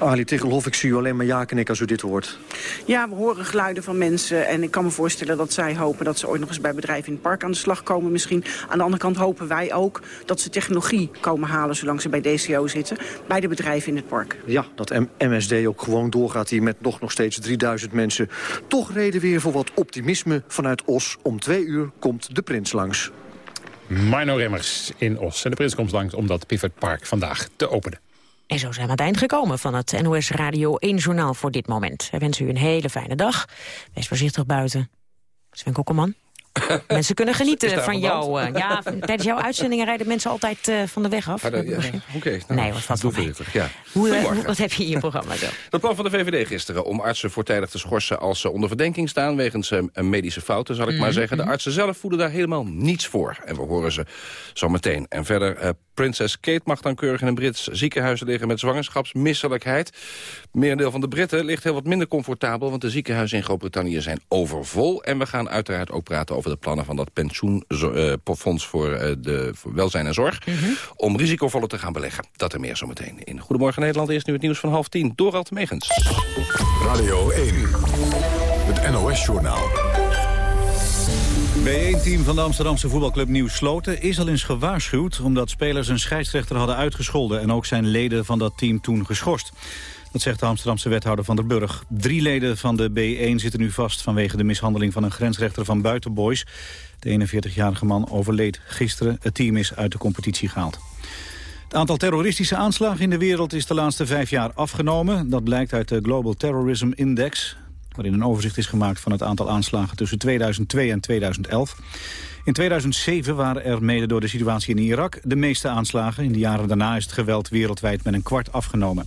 Ali Tegelhof, ik zie u alleen maar ja knikken als u dit hoort. Ja, we horen geluiden van mensen en ik kan me voorstellen dat zij hopen dat ze ooit nog eens bij bedrijven in het park aan de slag komen misschien. Aan de andere kant hopen wij ook dat ze technologie komen halen zolang ze bij DCO zitten, bij de bedrijven in het park. Ja, dat MSD ook gewoon doorgaat hier met nog, nog steeds 3000 mensen. Toch reden weer voor wat optimisme vanuit Os. Om twee uur komt de prins langs. Mino Remmers in Os. En de prins komt langs om dat Pivot Park vandaag te openen. En zo zijn we aan het eind gekomen van het NOS Radio 1 Journaal voor dit moment. Wij wensen u een hele fijne dag. Wees voorzichtig buiten. Sven Kokkelman. mensen kunnen genieten van jou. Uh, ja, tijdens jouw uitzendingen rijden mensen altijd uh, van de weg af. Ah, ja, Oké, okay, nou, nee, wat valt wel ja. hoe, hoe, Wat heb je in je programma zo? Dat plan van de VVD gisteren om artsen voortijdig te schorsen... als ze onder verdenking staan wegens een medische fouten, zal ik maar zeggen. De artsen zelf voelen daar helemaal niets voor. En we horen ze zo meteen. En verder, prinses Kate mag dan keurig in een Brits ziekenhuis liggen... met zwangerschapsmisselijkheid. Merendeel van de Britten ligt heel wat minder comfortabel... want de ziekenhuizen in Groot-Brittannië zijn overvol. En we gaan uiteraard ook praten over de plannen van dat pensioenfonds voor, uh, de, voor welzijn en zorg... om risicovoller te gaan beleggen. Dat er meer zometeen in. Goedemorgen Nederland, eerst nu het nieuws van half tien. Dorald Megens. Radio 1, het NOS-journaal. B1-team van de Amsterdamse voetbalclub Nieuw Sloten is al eens gewaarschuwd... omdat spelers een scheidsrechter hadden uitgescholden... en ook zijn leden van dat team toen geschorst. Dat zegt de Amsterdamse wethouder Van der Burg. Drie leden van de B1 zitten nu vast vanwege de mishandeling van een grensrechter van Buitenboys. De 41-jarige man overleed gisteren. Het team is uit de competitie gehaald. Het aantal terroristische aanslagen in de wereld is de laatste vijf jaar afgenomen. Dat blijkt uit de Global Terrorism Index waarin een overzicht is gemaakt van het aantal aanslagen tussen 2002 en 2011. In 2007 waren er mede door de situatie in Irak de meeste aanslagen. In de jaren daarna is het geweld wereldwijd met een kwart afgenomen.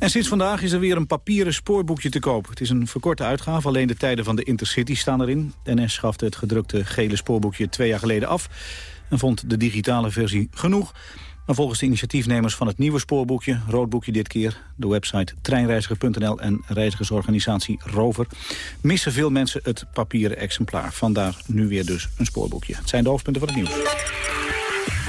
En sinds vandaag is er weer een papieren spoorboekje te koop. Het is een verkorte uitgave, alleen de tijden van de Intercity staan erin. NS schafte het gedrukte gele spoorboekje twee jaar geleden af... en vond de digitale versie genoeg. Maar volgens de initiatiefnemers van het nieuwe spoorboekje, roodboekje dit keer... de website treinreiziger.nl en reizigersorganisatie Rover... missen veel mensen het papieren exemplaar. Vandaar nu weer dus een spoorboekje. Het zijn de hoofdpunten van het nieuws.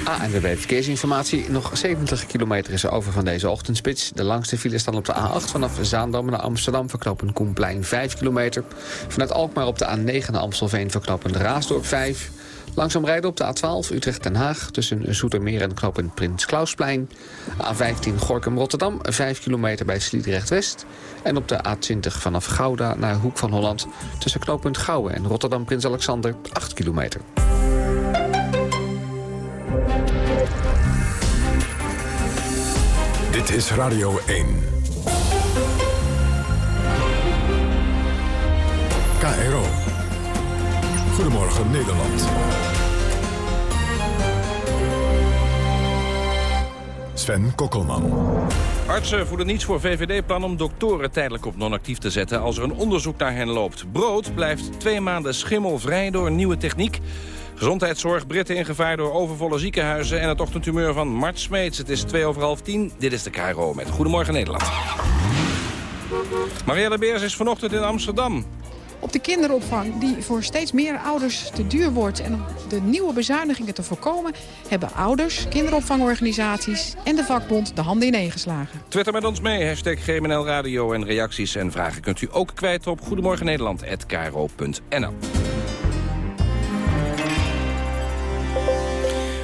ANWB Verkeersinformatie. Nog 70 kilometer is er over van deze ochtendspits. De langste file staan op de A8 vanaf Zaandam naar Amsterdam... verknopen Koenplein 5 kilometer. Vanuit Alkmaar op de A9 naar Amstelveen verknopen Raasdorp 5. Langzaam rijden op de A12 Utrecht-Den Haag... tussen Zoetermeer en knooppunt Prins Klausplein. A15 Gorkum-Rotterdam, 5 kilometer bij Sliedrecht-West. En op de A20 vanaf Gouda naar Hoek van Holland... tussen knooppunt Gouwen en Rotterdam-Prins Alexander, 8 kilometer. Dit is Radio 1. KRO. Goedemorgen Nederland. Sven Kokkelman. Artsen voelen niets voor VVD-plan om doktoren tijdelijk op non-actief te zetten... als er een onderzoek naar hen loopt. Brood blijft twee maanden schimmelvrij door nieuwe techniek. Gezondheidszorg, Britten in gevaar door overvolle ziekenhuizen... en het ochtendtumeur van Mart Smeets. Het is twee over half tien. Dit is de KRO met Goedemorgen Nederland. Marielle Beers is vanochtend in Amsterdam. Op de kinderopvang die voor steeds meer ouders te duur wordt... en om de nieuwe bezuinigingen te voorkomen... hebben ouders, kinderopvangorganisaties en de vakbond de handen ineengeslagen. Twitter met ons mee, hashtag GMNL Radio en reacties en vragen kunt u ook kwijt op Goedemorgen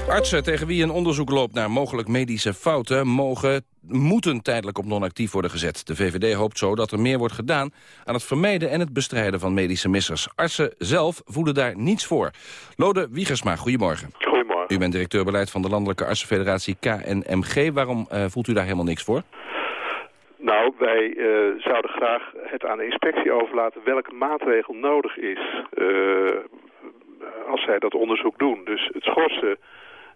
Artsen tegen wie een onderzoek loopt naar mogelijk medische fouten... mogen, moeten tijdelijk op non-actief worden gezet. De VVD hoopt zo dat er meer wordt gedaan... aan het vermijden en het bestrijden van medische missers. Artsen zelf voelen daar niets voor. Lode Wiegersma, goedemorgen. Goedemorgen. U bent directeur beleid van de Landelijke Artsenfederatie KNMG. Waarom uh, voelt u daar helemaal niks voor? Nou, wij uh, zouden graag het aan de inspectie overlaten welke maatregel nodig is... Uh, als zij dat onderzoek doen. Dus het schorsen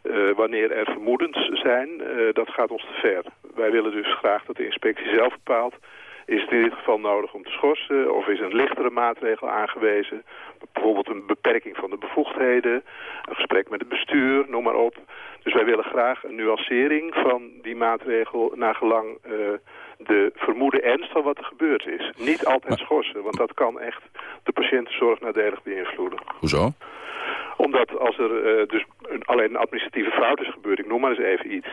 uh, wanneer er vermoedens zijn, uh, dat gaat ons te ver. Wij willen dus graag dat de inspectie zelf bepaalt... is het in dit geval nodig om te schorsen of is een lichtere maatregel aangewezen... bijvoorbeeld een beperking van de bevoegdheden, een gesprek met het bestuur, noem maar op. Dus wij willen graag een nuancering van die maatregel naar gelang... Uh, de vermoede ernst van wat er gebeurd is. Niet altijd schorsen, want dat kan echt de patiëntenzorg nadelig beïnvloeden. Hoezo? Omdat als er uh, dus een, alleen een administratieve fout is gebeurd, ik noem maar eens even iets...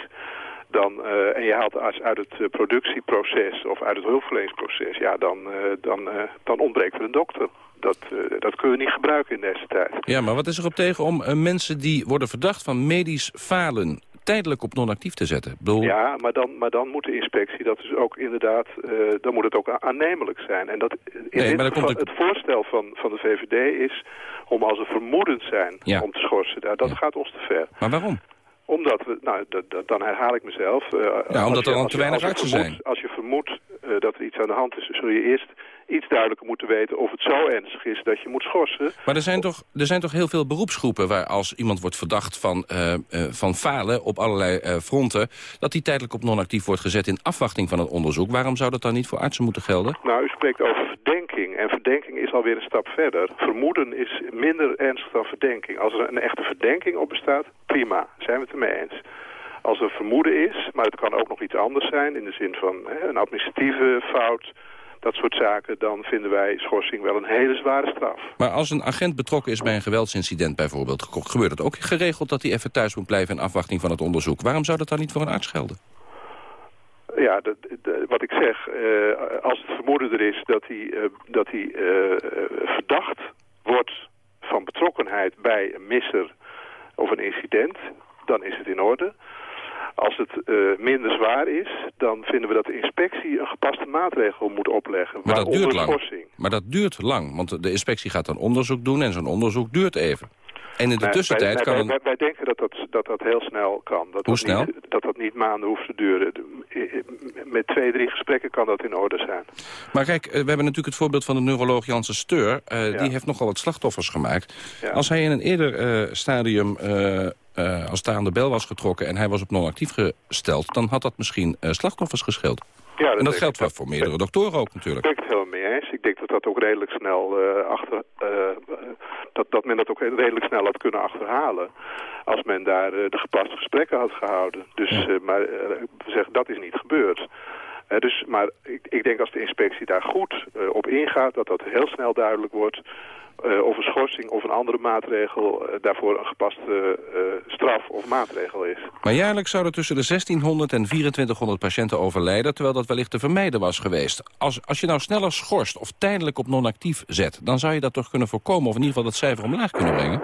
dan, eh, en je haalt uit het eh, productieproces of uit het hulpverleningsproces, ja, dan, eh, dan, eh, dan ontbreekt er een dokter. Dat, eh, dat kunnen we niet gebruiken in deze tijd. Ja, maar wat is er op tegen om eh, mensen die worden verdacht van medisch falen... tijdelijk op non-actief te zetten? Bedoel, Ja, maar dan, maar dan moet de inspectie dat dus ook inderdaad, eh, dan moet het ook aannemelijk zijn. En dat, in Nee, maar dan geval, komt het voorstel van, van de VVD is om als er vermoedens zijn Ja. om te schorsen. Nou, dat gaat ons te ver. Maar waarom? Omdat we, nou, dat, dat- dan herhaal ik mezelf. eh, als omdat je- er dan te weinig artsen vermoedt- Als je vermoedt eh, dat er iets aan de hand is, zul je eerst iets duidelijker moeten weten of het zo ernstig is dat je moet schorsen. Maar er zijn, toch, er zijn toch heel veel beroepsgroepen... waar als iemand wordt verdacht van, eh, eh, van falen op allerlei eh, fronten... dat die tijdelijk op non-actief wordt gezet in afwachting van het onderzoek. Waarom zou dat dan niet voor artsen moeten gelden? Nou, u spreekt over verdenking. En verdenking is alweer een stap verder. Vermoeden is minder ernstig dan verdenking. Als er een echte verdenking op bestaat, prima. Zijn we het ermee eens. Als er vermoeden is, maar het kan ook nog iets anders zijn... in de zin van hè, een administratieve fout, dat soort zaken... dan vinden wij schorsing wel een hele zware straf. Maar als een agent betrokken is bij een geweldsincident bijvoorbeeld... ge- gebeurt het ook geregeld dat hij even thuis moet blijven... in afwachting van het onderzoek. Waarom zou dat dan niet voor een arts gelden? Ja, wat ik zeg, eh, als het vermoeden er is dat hij, eh, dat hij eh, verdacht wordt van betrokkenheid bij een misser of een incident, dan is het in orde. Als het eh, minder zwaar is, dan vinden we dat de inspectie een gepaste maatregel moet opleggen. Maar dat duurt lang. Maar dat duurt lang, want de inspectie gaat dan onderzoek doen... en zo'n onderzoek duurt even. En in de tussentijd wij, kan wij, wij, wij denken dat dat, dat dat heel snel kan. Dat Hoe dat snel? Niet, dat dat niet maanden hoeft te duren. De- Met twee, drie gesprekken kan dat in orde zijn. Maar kijk, eh, we hebben natuurlijk het voorbeeld van de neuroloog Janssen Steur. Eh, Die heeft nogal wat slachtoffers gemaakt. Ja. Als hij in een eerder eh, stadium eh, als staande bel was getrokken... en hij was op non-actief gesteld... dan had dat misschien eh, slachtoffers gescheeld. Ja, en dat geldt ik. wel voor meerdere doktoren ook natuurlijk. Ik ben het helemaal mee eens. Ik denk dat dat ook redelijk snel eh, achter, dat, dat men dat ook redelijk snel had kunnen achterhalen. Als men daar de gepaste gesprekken had gehouden. Dus, maar zeggen dat is niet gebeurd. Dus, maar ik, ik denk als de inspectie daar goed eh, op ingaat, dat dat heel snel duidelijk wordt. eh, of een schorsing of een andere maatregel eh, daarvoor een gepaste straf of maatregel is. Maar jaarlijks zouden tussen de 1600 en 2400 patiënten overlijden... terwijl dat wellicht te vermijden was geweest. Als, als je nou sneller schorst of tijdelijk op non-actief zet... dan zou je dat toch kunnen voorkomen of in ieder geval dat cijfer omlaag kunnen brengen?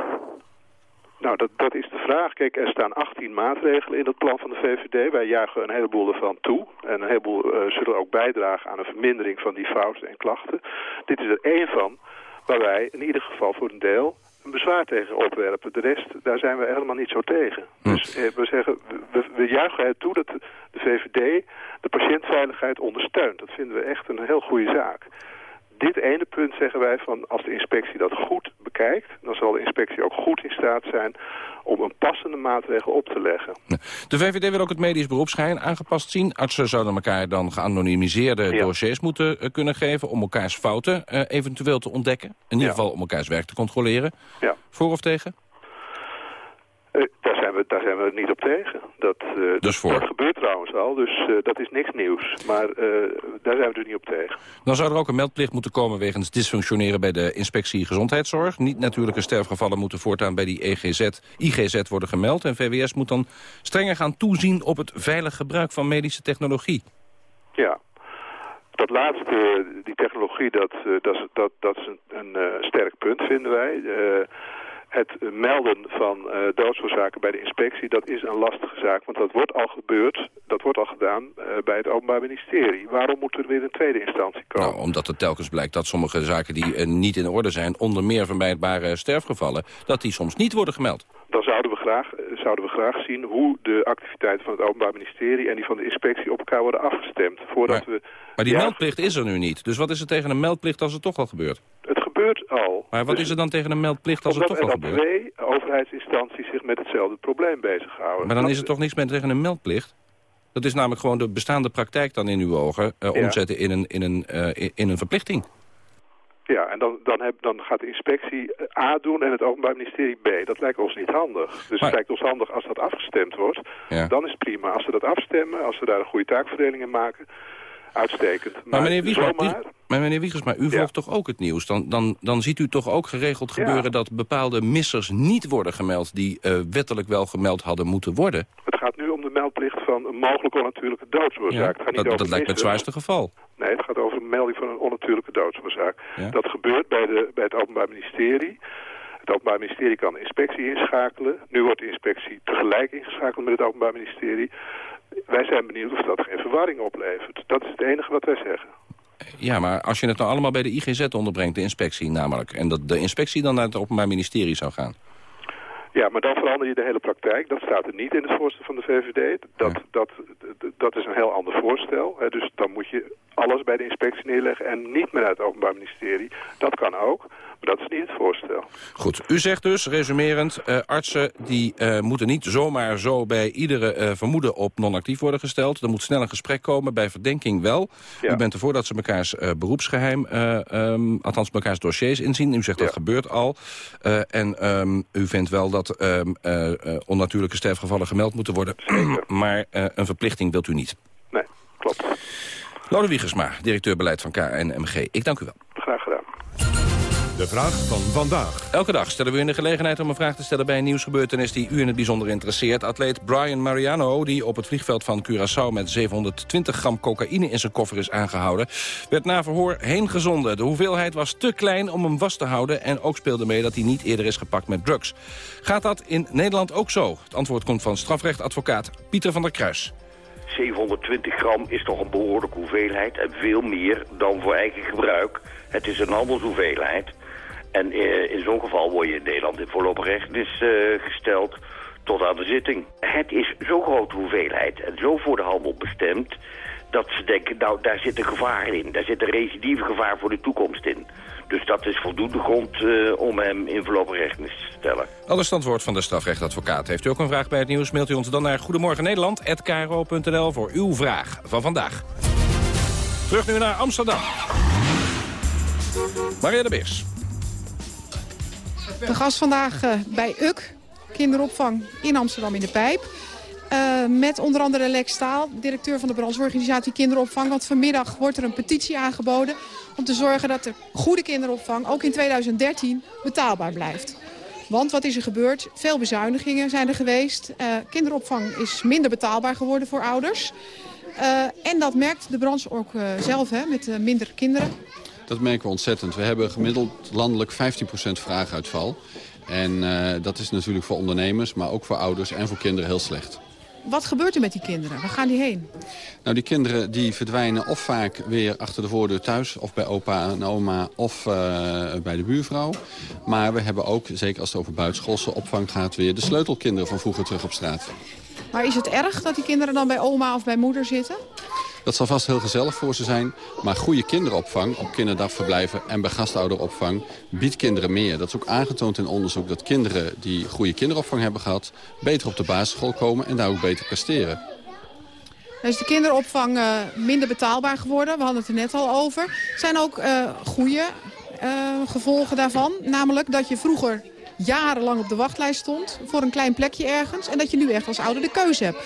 Nou, dat, dat is vraag. Kijk, er staan 18 maatregelen in het plan van de VVD. Wij juichen een heleboel ervan toe. En een heleboel eh, zullen ook bijdragen aan een vermindering van die fouten en klachten. Dit is er één van waar wij in ieder geval voor een deel een bezwaar tegen opwerpen. De rest, daar zijn we helemaal niet zo tegen. Dus eh, we zeggen, we, we juichen het toe dat de VVD de patiëntveiligheid ondersteunt. Dat vinden we echt een heel goede zaak. Dit ene punt zeggen wij van als de inspectie dat goed bekijkt... dan zal de inspectie ook goed in staat zijn om een passende maatregel op te leggen. De VVD wil ook het medisch beroepsgeheim aangepast zien. Artsen zouden elkaar dan geanonimiseerde dossiers moeten eh, kunnen geven... om elkaars fouten eh, eventueel te ontdekken. In ieder geval om elkaars werk te controleren. Ja. Voor of tegen? Eh, daar, zijn we, daar zijn we niet op tegen. Dat, eh, dat, voor. dat gebeurt trouwens al, dus eh, dat is niks nieuws. Maar daar zijn we er niet op tegen. Dan zou er ook een meldplicht moeten komen wegens dysfunctioneren bij de inspectie gezondheidszorg. Niet natuurlijke sterfgevallen moeten voortaan bij die EGZ, IGZ worden gemeld. En VWS moet dan strenger gaan toezien op het veilig gebruik van medische technologie. Ja. Dat laatste, die technologie, dat, dat, is, dat, dat is een, een sterk punt, vinden wij. Het melden van eh doodsoorzaken bij de inspectie, dat is een lastige zaak. Want dat wordt al gebeurd, dat wordt al gedaan eh, bij het Openbaar Ministerie. Waarom moet er weer een tweede instantie komen? Nou, omdat het telkens blijkt dat sommige zaken die eh, niet in orde zijn... onder meer vermijdbare sterfgevallen, dat die soms niet worden gemeld. Dan zouden we, graag, zouden we graag zien hoe de activiteiten van het Openbaar Ministerie en die van de inspectie op elkaar worden afgestemd. Voordat we Maar die Ja, meldplicht is er nu niet. Dus wat is er tegen een meldplicht als het toch al gebeurt? Gebeurt al. Maar wat Dus is er dan tegen een meldplicht als het Omdat toch al er al gebeurt? twee overheidsinstanties zich met hetzelfde probleem bezighouden. Maar dan is er toch niks meer tegen een meldplicht? Dat is namelijk gewoon de bestaande praktijk dan in uw ogen... eh, Ja. omzetten in een, in, een, eh, in- een verplichting. Ja, en dan, dan, heb, dan gaat de inspectie A doen en het Openbaar Ministerie B. Dat lijkt ons niet handig. Dus het lijkt ons handig als dat afgestemd wordt. Ja. Dan is het prima. Als ze dat afstemmen, als ze daar een goede taakverdeling in maken, uitstekend. Maar meneer zomaar, Maar meneer Wiegers, u volgt toch ook het nieuws? Dan, dan, dan ziet u toch ook geregeld gebeuren dat bepaalde missers niet worden gemeld... die uh, wettelijk wel gemeld hadden moeten worden? Het gaat nu om de meldplicht van een mogelijk onnatuurlijke doodsoorzaak. Ja, dat, dat lijkt me het zwaarste geval. Nee, het gaat over een melding van een onnatuurlijke doodsoorzaak. Dat gebeurt bij, de, bij het Openbaar Ministerie. Het Openbaar Ministerie kan de inspectie inschakelen. Nu wordt de inspectie tegelijk ingeschakeld met het Openbaar Ministerie. Wij zijn benieuwd of dat geen verwarring oplevert. Dat is het enige wat wij zeggen. Ja, maar als je het nou allemaal bij de IGZ onderbrengt, de inspectie namelijk... en dat de inspectie dan naar het Openbaar Ministerie zou gaan... Ja, maar dan verander je de hele praktijk. Dat staat er niet in het voorstel van de VVD. Dat, dat, dat is een heel ander voorstel. Dus dan moet je alles bij de inspectie neerleggen en niet meer naar het Openbaar Ministerie. Dat kan ook. Dat is niet het voorstel. Goed, u zegt dus, resumerend, uh, artsen die uh, moeten niet zomaar zo bij iedere uh, vermoeden op non-actief worden gesteld. Er moet snel een gesprek komen, bij verdenking wel. Ja. U bent ervoor dat ze mekaars beroepsgeheim, um, althans mekaars dossiers inzien. U zegt ja. dat gebeurt al. en um, u vindt wel dat um, onnatuurlijke sterfgevallen gemeld moeten worden. maar een verplichting wilt u niet. Nee, klopt. Lode Wiegersma, directeur beleid van KNMG. Ik dank u wel. De vraag van vandaag. Elke dag stellen we u in de gelegenheid om een vraag te stellen... bij een nieuwsgebeurtenis die u in het bijzonder interesseert. Atleet Brian Mariano, die op het vliegveld van Curaçao... met 720 gram cocaïne in zijn koffer is aangehouden... werd na verhoor heen gezonden. De hoeveelheid was te klein om hem vast te houden... en ook speelde mee dat hij niet eerder is gepakt met drugs. Gaat dat in Nederland ook zo? Het antwoord komt van strafrechtadvocaat Pieter van der Kruis. 720 gram is toch een behoorlijke hoeveelheid... en veel meer dan voor eigen gebruik. Het is een handelshoeveelheid... En uh, in zo'n geval word je in Nederland in voorlopig rechtenis uh, gesteld tot aan de zitting. Het is zo'n grote hoeveelheid en zo voor de handel bestemd... dat ze denken, nou, daar zit een gevaar in. Daar zit een recidief gevaar voor de toekomst in. Dus dat is voldoende grond uh, om hem in voorlopig rechtenis te stellen. Alles standwoord van de strafrechtadvocaat. Heeft u ook een vraag bij het nieuws, mailt u ons dan naar Goedemorgen Nederland@kro.nl voor uw vraag van vandaag. Terug nu naar Amsterdam. Maria de Beers. De gast vandaag uh, bij UK, kinderopvang in Amsterdam in de Pijp. Uh, met onder andere Lex Staal, directeur van de brancheorganisatie Kinderopvang. Want vanmiddag wordt er een petitie aangeboden om te zorgen dat de goede kinderopvang ook in 2013 betaalbaar blijft. Want wat is er gebeurd? Veel bezuinigingen zijn er geweest. Uh, kinderopvang is minder betaalbaar geworden voor ouders. En dat merkt de branche ook zelf hè, met minder kinderen. Dat merken we ontzettend. We hebben gemiddeld landelijk 15% vraaguitval. En uh, dat is natuurlijk voor ondernemers, maar ook voor ouders en voor kinderen heel slecht. Wat gebeurt er met die kinderen? Waar gaan die heen? Nou, die kinderen die verdwijnen of vaak weer achter de voordeur thuis... of bij opa en oma of uh, bij de buurvrouw. Maar we hebben ook, zeker als het over buitenschoolse opvang gaat... weer de sleutelkinderen van vroeger terug op straat. Maar is het erg dat die kinderen dan bij oma of bij moeder zitten? Dat zal vast heel gezellig voor ze zijn. Maar goede kinderopvang op kinderdagverblijven en bij gastouderopvang biedt kinderen meer. Dat is ook aangetoond in onderzoek dat kinderen die goede kinderopvang hebben gehad... beter op de basisschool komen en daar ook beter presteren. is de kinderopvang uh, minder betaalbaar geworden. We hadden het er net al over. zijn ook uh, goede uh, gevolgen daarvan. Namelijk dat je vroeger jarenlang op de wachtlijst stond voor een klein plekje ergens. En dat je nu echt als ouder de keuze hebt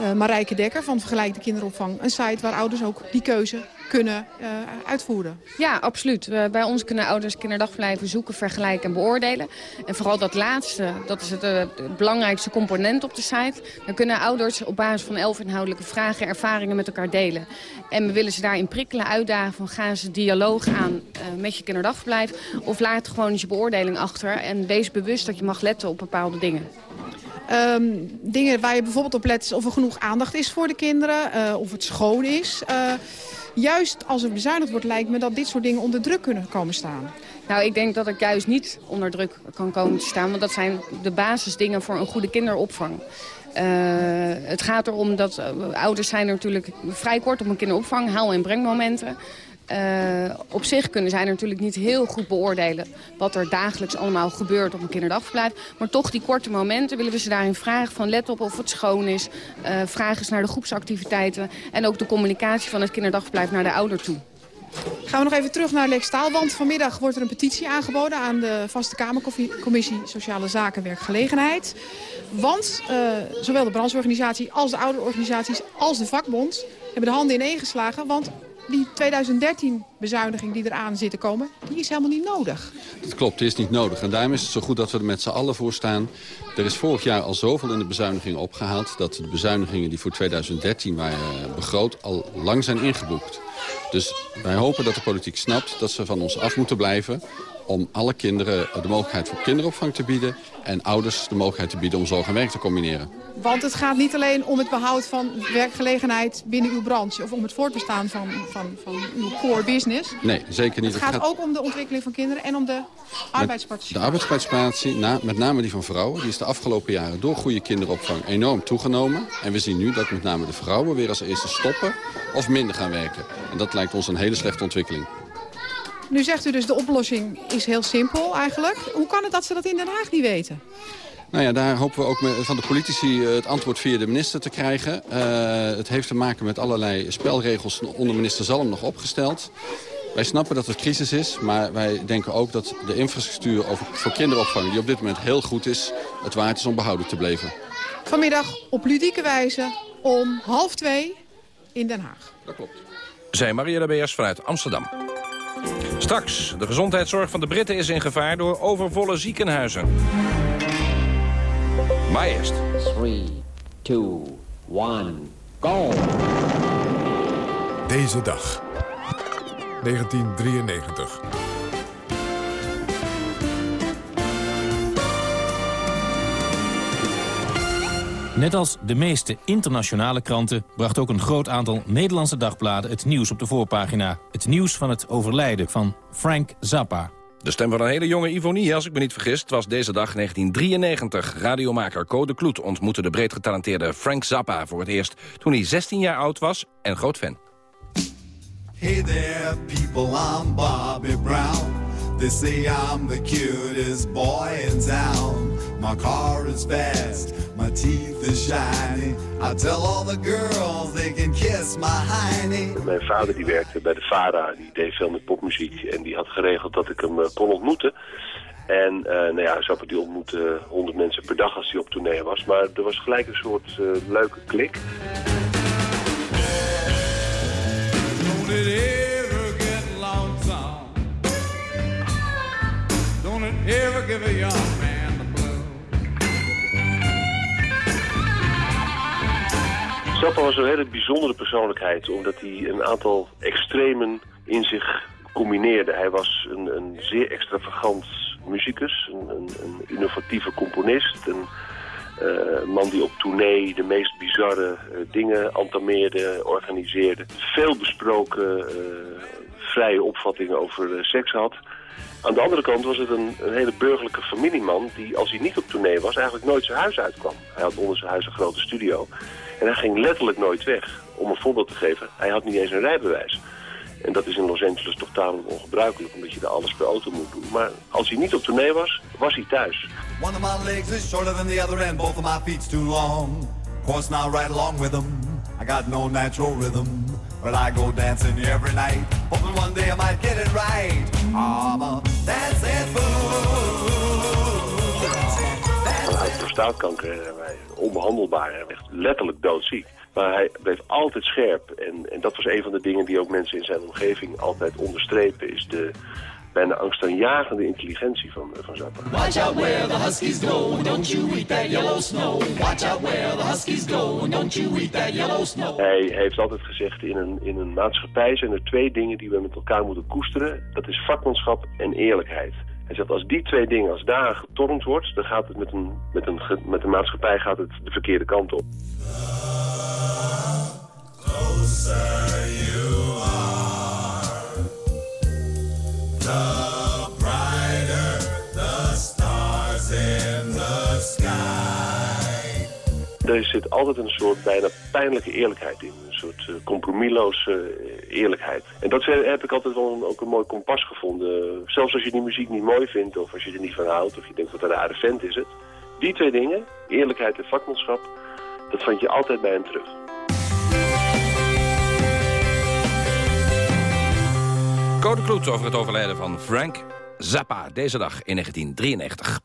uh, Marijke Dekker van Vergelijk de Kinderopvang. Een site waar ouders ook die keuze kunnen uh, uitvoeren. Ja, absoluut. Uh, bij ons kunnen ouders kinderdagverblijven zoeken, vergelijken en beoordelen. En vooral dat laatste, dat is het, uh, het, belangrijkste component op de site. Dan kunnen ouders op basis van elf inhoudelijke vragen ervaringen met elkaar delen. En we willen ze daarin prikkelen, uitdagen van gaan ze dialoog aan met je kinderdagverblijf. Of laat gewoon eens je beoordeling achter en wees bewust dat je mag letten op bepaalde dingen. Um, dingen waar je bijvoorbeeld op let is of er genoeg aandacht is voor de kinderen. Uh, of het schoon is. Uh, juist als er bezuinigd wordt lijkt me dat dit soort dingen onder druk kunnen komen staan. Nou, ik denk dat het juist niet onder druk kan komen staan. Want dat zijn de basisdingen voor een goede kinderopvang. Uh, het gaat erom dat uh, ouders zijn natuurlijk vrij kort op een kinderopvang. Haal- en brengmomenten. Uh, op zich kunnen zij natuurlijk niet heel goed beoordelen... wat er dagelijks allemaal gebeurt op een kinderdagverblijf. Maar toch die korte momenten willen we ze daarin vragen van let op of het schoon is. Uh, vraag eens naar de groepsactiviteiten. En ook de communicatie van het kinderdagverblijf naar de ouder toe. Gaan we nog even terug naar Lex want vanmiddag wordt er een petitie aangeboden aan de Vaste Kamercommissie Sociale Zaken Werkgelegenheid. Want uh, zowel de brancheorganisatie als de ouderorganisaties als de vakbond hebben de handen ineen geslagen. Want die 2013 bezuiniging die eraan zit te komen, die is helemaal niet nodig. Dat klopt, die is niet nodig. En daarom is het zo goed dat we er met z'n allen voor staan. Er is vorig jaar al zoveel in de bezuinigingen opgehaald... dat de bezuinigingen die voor 2013 waren begroot al lang zijn ingeboekt. Dus wij hopen dat de politiek snapt dat ze van ons af moeten blijven om alle kinderen de mogelijkheid voor kinderopvang te bieden... en ouders de mogelijkheid te bieden om zorg en werk te combineren. Want het gaat niet alleen om het behoud van werkgelegenheid binnen uw branche... of om het voortbestaan van, van, van uw core business. Nee, zeker niet. Het gaat, ook om de ontwikkeling van kinderen en om de arbeidsparticipatie. De arbeidsparticipatie, met name die van vrouwen... die is de afgelopen jaren door goede kinderopvang enorm toegenomen. En we zien nu dat met name de vrouwen weer als eerste stoppen of minder gaan werken. En dat lijkt ons een hele slechte ontwikkeling. Nu zegt u dus de oplossing is heel simpel eigenlijk. Hoe kan het dat ze dat in Den Haag niet weten? Nou ja, daar hopen we ook van de politici eh, het antwoord via de minister te krijgen. Uh, het heeft te maken met allerlei spelregels onder minister Zalm nog opgesteld. Wij snappen dat het crisis is, maar wij denken ook dat de infrastructuur voor kinderopvang... die op dit moment heel goed is, het waard is om behouden te blijven. Vanmiddag op ludieke wijze om half twee in Den Haag. Dat klopt. Zij Maria de Beers vanuit Amsterdam. Straks, de gezondheidszorg van de Britten is in gevaar door overvolle ziekenhuizen. Maar eerst. 3, 2, 1, go! Deze dag. 1993. Net als de meeste internationale kranten bracht ook een groot aantal Nederlandse dagbladen het nieuws op de voorpagina. Het nieuws van het overlijden van Frank Zappa. De stem van een hele jonge Ivonie, als ik me niet vergis. Het was deze dag 1993. Radiomaker Code Kloet ontmoette de breed getalenteerde Frank Zappa voor het eerst... toen hij 16 jaar oud was en groot fan. Hey there people, I'm Bobby Brown. They say I'm the cutest boy in town. My car is fast, my teeth are shiny. I tell all the girls they can kiss my hiney. Mijn vader die werkte bij de VARA, die deed veel met popmuziek. En die had geregeld dat ik hem eh, kon ontmoeten. En uh, nou ja, Zappa die ontmoette 100 mensen per dag als hij op tournee was. Maar er was gelijk een soort uh, leuke klik. Don't it ever get Zappa was een hele bijzondere persoonlijkheid, omdat hij een aantal extremen in zich combineerde. Hij was een, een zeer extravagant muzikus, een, een, een innovatieve componist, een uh, man die op tournee de meest bizarre uh, dingen entameerde, organiseerde. Veel besproken uh, vrije opvattingen over seks had. Aan de andere kant was het een, een, hele burgerlijke familieman die als hij niet op tournee was eigenlijk nooit zijn huis uitkwam. Hij had onder zijn huis een grote studio. En hij ging letterlijk nooit weg. Om een voorbeeld te geven, hij had niet eens een rijbewijs. En dat is in Los Angeles toch tamelijk ongebruikelijk, omdat je er alles per auto moet doen. Maar als hij niet op tournee was, was hij thuis. One of my legs is shorter than the other and both of my feet's too long. Course right along with. I got no natural rhythm, but I go dancing every night. Hoping one day I might get it right. I'm a dancing fool. Hij had prostaatkanker en hij onbehandelbaar. Hij werd letterlijk doodziek. Maar hij bleef altijd scherp. En, en dat was een van de dingen die ook mensen in zijn omgeving altijd onderstrepen. Is de bijna angstaanjagende intelligentie van, van Zappa. Watch out where the huskies go, don't you eat that yellow snow. Watch out where the huskies go, don't you eat that yellow snow. Hij heeft altijd gezegd, in een, in een maatschappij zijn er twee dingen die we met elkaar moeten koesteren. Dat is vakmanschap en eerlijkheid. Hij zegt, als die twee dingen, als daar getornd wordt, dan gaat het met een, met een, met een maatschappij gaat het de verkeerde kant op. Er zit altijd een soort bijna pijnlijke eerlijkheid in soort uh, compromisloze uh, eerlijkheid. En dat heb ik altijd wel een, ook een mooi kompas gevonden. Zelfs als je die muziek niet mooi vindt of als je er niet van houdt of je denkt wat een rare vent is het. Die twee dingen, eerlijkheid en vakmanschap, dat vind je altijd bij hem terug. Code Kloet over het overlijden van Frank Zappa. Deze dag in 1993.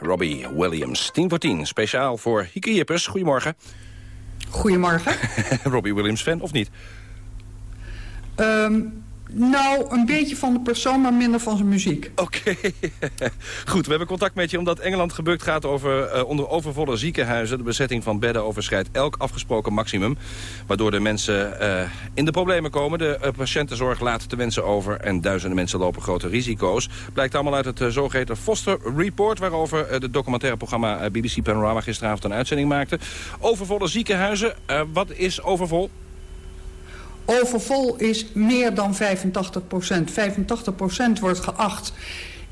Robbie Williams. 10 voor 10, speciaal voor Hieke Jippers. Goedemorgen. Goedemorgen. Robbie Williams fan, of niet? Um, nou, een beetje van de persoon, maar minder van zijn muziek. Oké. Goed, we hebben contact met je omdat Engeland gebukt gaat over uh, onder overvolle ziekenhuizen. De bezetting van bedden overschrijdt elk afgesproken maximum. Waardoor de mensen uh, in de problemen komen. De uh, patiëntenzorg laat te wensen over en duizenden mensen lopen grote risico's. Blijkt allemaal uit het zogeheten Foster Report... waarover de documentaire programma BBC Panorama gisteravond een uitzending maakte. Overvolle ziekenhuizen. wat is overvol? Overvol is meer dan 85 procent. 85 procent wordt geacht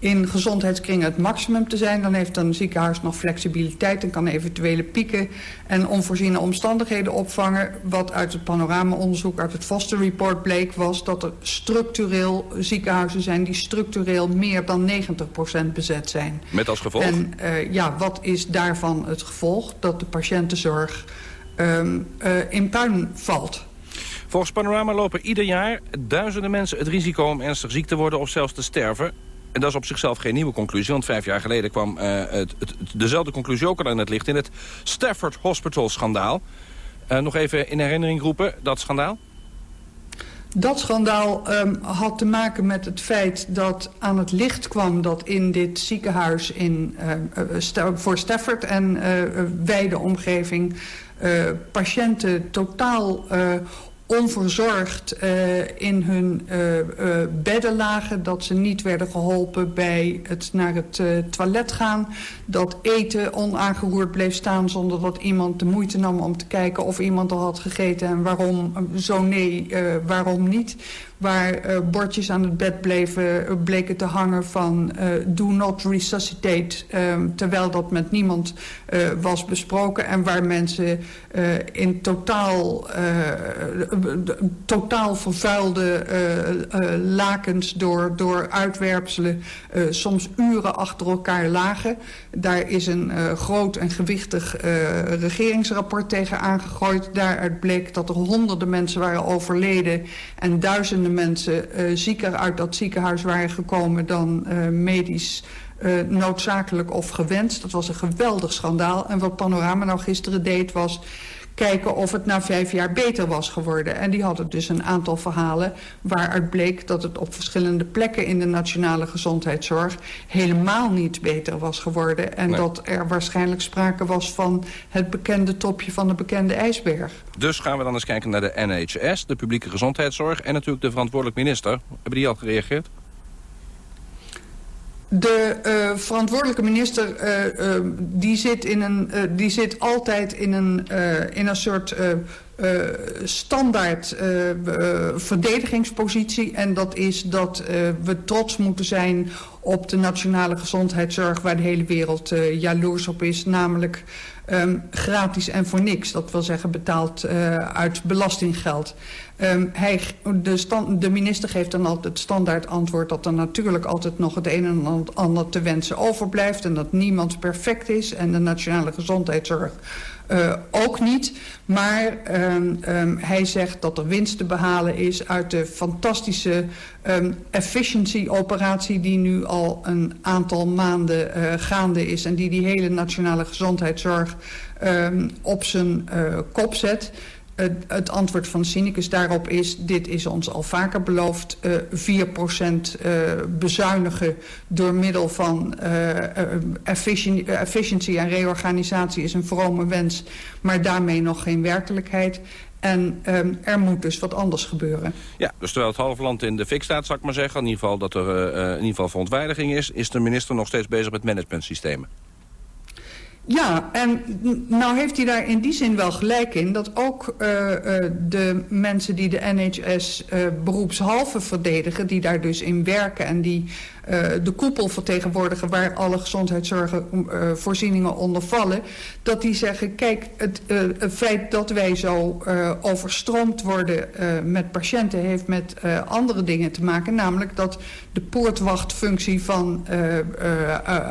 in gezondheidskringen het maximum te zijn. Dan heeft een ziekenhuis nog flexibiliteit en kan eventuele pieken en onvoorziene omstandigheden opvangen. Wat uit het panoramaonderzoek, uit het Foster Report bleek, was dat er structureel ziekenhuizen zijn die structureel meer dan 90% bezet zijn. Met als gevolg? En uh, ja, wat is daarvan het gevolg? Dat de patiëntenzorg um, uh, in puin valt. Volgens Panorama lopen ieder jaar duizenden mensen het risico om ernstig ziek te worden of zelfs te sterven. En dat is op zichzelf geen nieuwe conclusie, want vijf jaar geleden kwam uh, het, het, dezelfde conclusie ook al aan het licht in het Stafford Hospital schandaal. Uh, nog even in herinnering roepen, dat schandaal? Dat schandaal um, had te maken met het feit dat aan het licht kwam dat in dit ziekenhuis in, uh, voor Stafford en wijde omgeving patiënten totaal onverzorgd uh, in hun uh, uh, bedden lagen. Dat ze niet werden geholpen bij het naar het toilet gaan. Dat eten onaangeroerd bleef staan zonder dat iemand de moeite nam om te kijken of iemand al had gegeten. En waarom, zo nee, waarom niet waar uh, bordjes aan het bed bleven, bleken te hangen van do not resuscitate, um, terwijl dat met niemand was besproken en waar mensen in totaal, totaal vervuilde lakens door, door uitwerpselen soms uren achter elkaar lagen. Daar is een groot en gewichtig regeringsrapport tegen aangegooid. Daaruit bleek dat er honderden mensen waren overleden en duizenden mensen uh, zieker uit dat ziekenhuis waren gekomen dan medisch noodzakelijk of gewenst. Dat was een geweldig schandaal. En wat Panorama nou gisteren deed was kijken of het na vijf jaar beter was geworden. En die hadden dus een aantal verhalen waaruit bleek dat het op verschillende plekken in de nationale gezondheidszorg helemaal niet beter was geworden. En nee. dat er waarschijnlijk sprake was van het bekende topje van de bekende ijsberg. Dus gaan we dan eens kijken naar de NHS, de publieke gezondheidszorg en natuurlijk de verantwoordelijk minister. Hebben die al gereageerd? De uh, verantwoordelijke minister uh, uh, die, zit in een, die zit altijd in een, in een soort standaard verdedigingspositie. En dat is dat we trots moeten zijn op de nationale gezondheidszorg... waar de hele wereld jaloers op is, namelijk um, gratis en voor niks. Dat wil zeggen betaald uit belastinggeld. Um, hij, de, de, minister geeft dan altijd het standaard antwoord... dat er natuurlijk altijd nog het een en ander te wensen overblijft... en dat niemand perfect is en de nationale gezondheidszorg uh, ook niet. Maar um, um, hij zegt dat er winst te behalen is uit de fantastische um, efficiency-operatie... die nu al een aantal maanden uh, gaande is... en die die hele nationale gezondheidszorg op zijn uh, kop zet... Het, antwoord van Synicus daarop is... dit is ons al vaker beloofd. Uh, 4% uh, bezuinigen door middel van efficiency, efficiency en reorganisatie... is een vrome wens, maar daarmee nog geen werkelijkheid. En um, er moet dus wat anders gebeuren. Ja, dus terwijl het halve land in de fik staat, zal ik maar zeggen... in ieder geval dat er in ieder geval verontwaardiging is... is de minister nog steeds bezig met managementsystemen. Ja, en nou heeft hij daar in die zin wel gelijk in... dat ook uh, uh, de mensen die de NHS uh, beroepshalve verdedigen... die daar dus in werken en die de koepel vertegenwoordigen... waar alle gezondheidszorgvoorzieningen onder vallen... dat die zeggen, kijk, het, het feit dat wij zo overstroomd worden met patiënten... heeft met andere dingen te maken. Namelijk dat de poortwachtfunctie van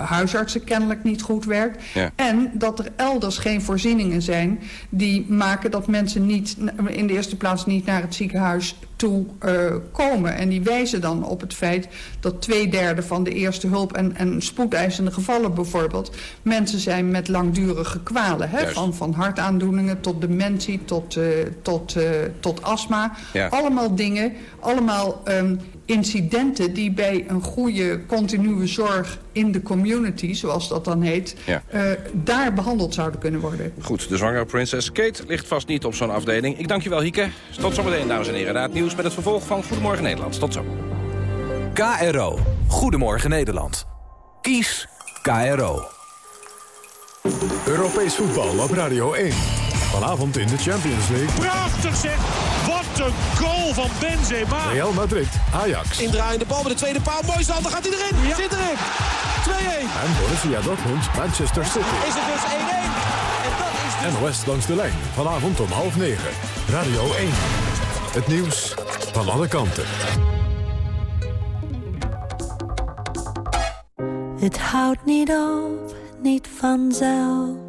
huisartsen kennelijk niet goed werkt. Ja. En dat er elders geen voorzieningen zijn die maken dat mensen niet in de eerste plaats niet naar het ziekenhuis toe uh, komen. En die wijzen dan op het feit dat twee derde van de eerste hulp... en, en spoedeisende gevallen bijvoorbeeld... mensen zijn met langdurige kwalen. Hè? Van, van hartaandoeningen tot dementie, tot, uh, tot, uh, tot astma. Ja. Allemaal dingen, allemaal um, incidenten die bij een goede continue zorg in de community, zoals dat dan heet, ja. uh, daar behandeld zouden kunnen worden. Goed, de zwangere prinses Kate ligt vast niet op zo'n afdeling. Ik dank je wel, Hieke. Tot zometeen, dames en heren. Na het nieuws met het vervolg van Goedemorgen Nederland. Tot zo. KRO. Goedemorgen Nederland. Kies KRO. Europees voetbal op Radio 1. Vanavond in de Champions League. Prachtig zeg! Wat een goal van Benzema. Real Madrid, Ajax. Indraaiende bal met de tweede paal. Mooi stand, dan gaat hij erin. Ja. Zit erin. 2-1. En Borussia Dortmund, Manchester City. Is het dus 1-1. En dat is dus... NOS langs de lijn. Vanavond om half negen. Radio 1. Het nieuws van alle kanten. Het houdt niet op, niet vanzelf.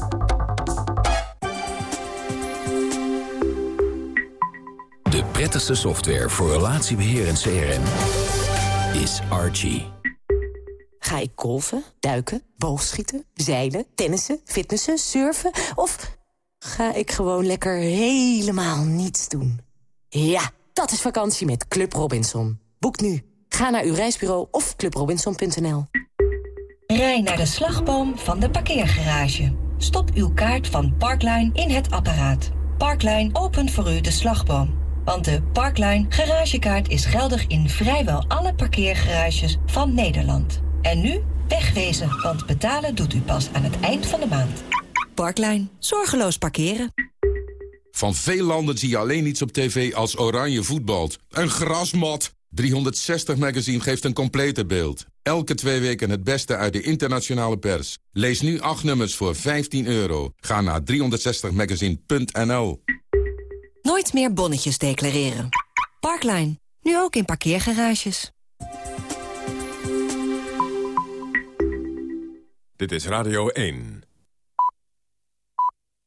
Prettigste software voor relatiebeheer en CRM is Archie. Ga ik golfen, duiken, boogschieten, zeilen, tennissen, fitnessen, surfen... of ga ik gewoon lekker helemaal niets doen? Ja, dat is vakantie met Club Robinson. Boek nu. Ga naar uw reisbureau of clubrobinson.nl. Rij naar de slagboom van de parkeergarage. Stop uw kaart van Parkline in het apparaat. Parkline opent voor u de slagboom. Want de Parkline garagekaart is geldig in vrijwel alle parkeergarages van Nederland. En nu wegwezen, want betalen doet u pas aan het eind van de maand. Parkline. Zorgeloos parkeren. Van veel landen zie je alleen iets op tv als oranje voetbalt. Een grasmat. 360 Magazine geeft een complete beeld. Elke twee weken het beste uit de internationale pers. Lees nu acht nummers voor 15 euro. Ga naar 360magazine.nl Nooit meer bonnetjes declareren. Parkline. Nu ook in parkeergarages. Dit is Radio 1.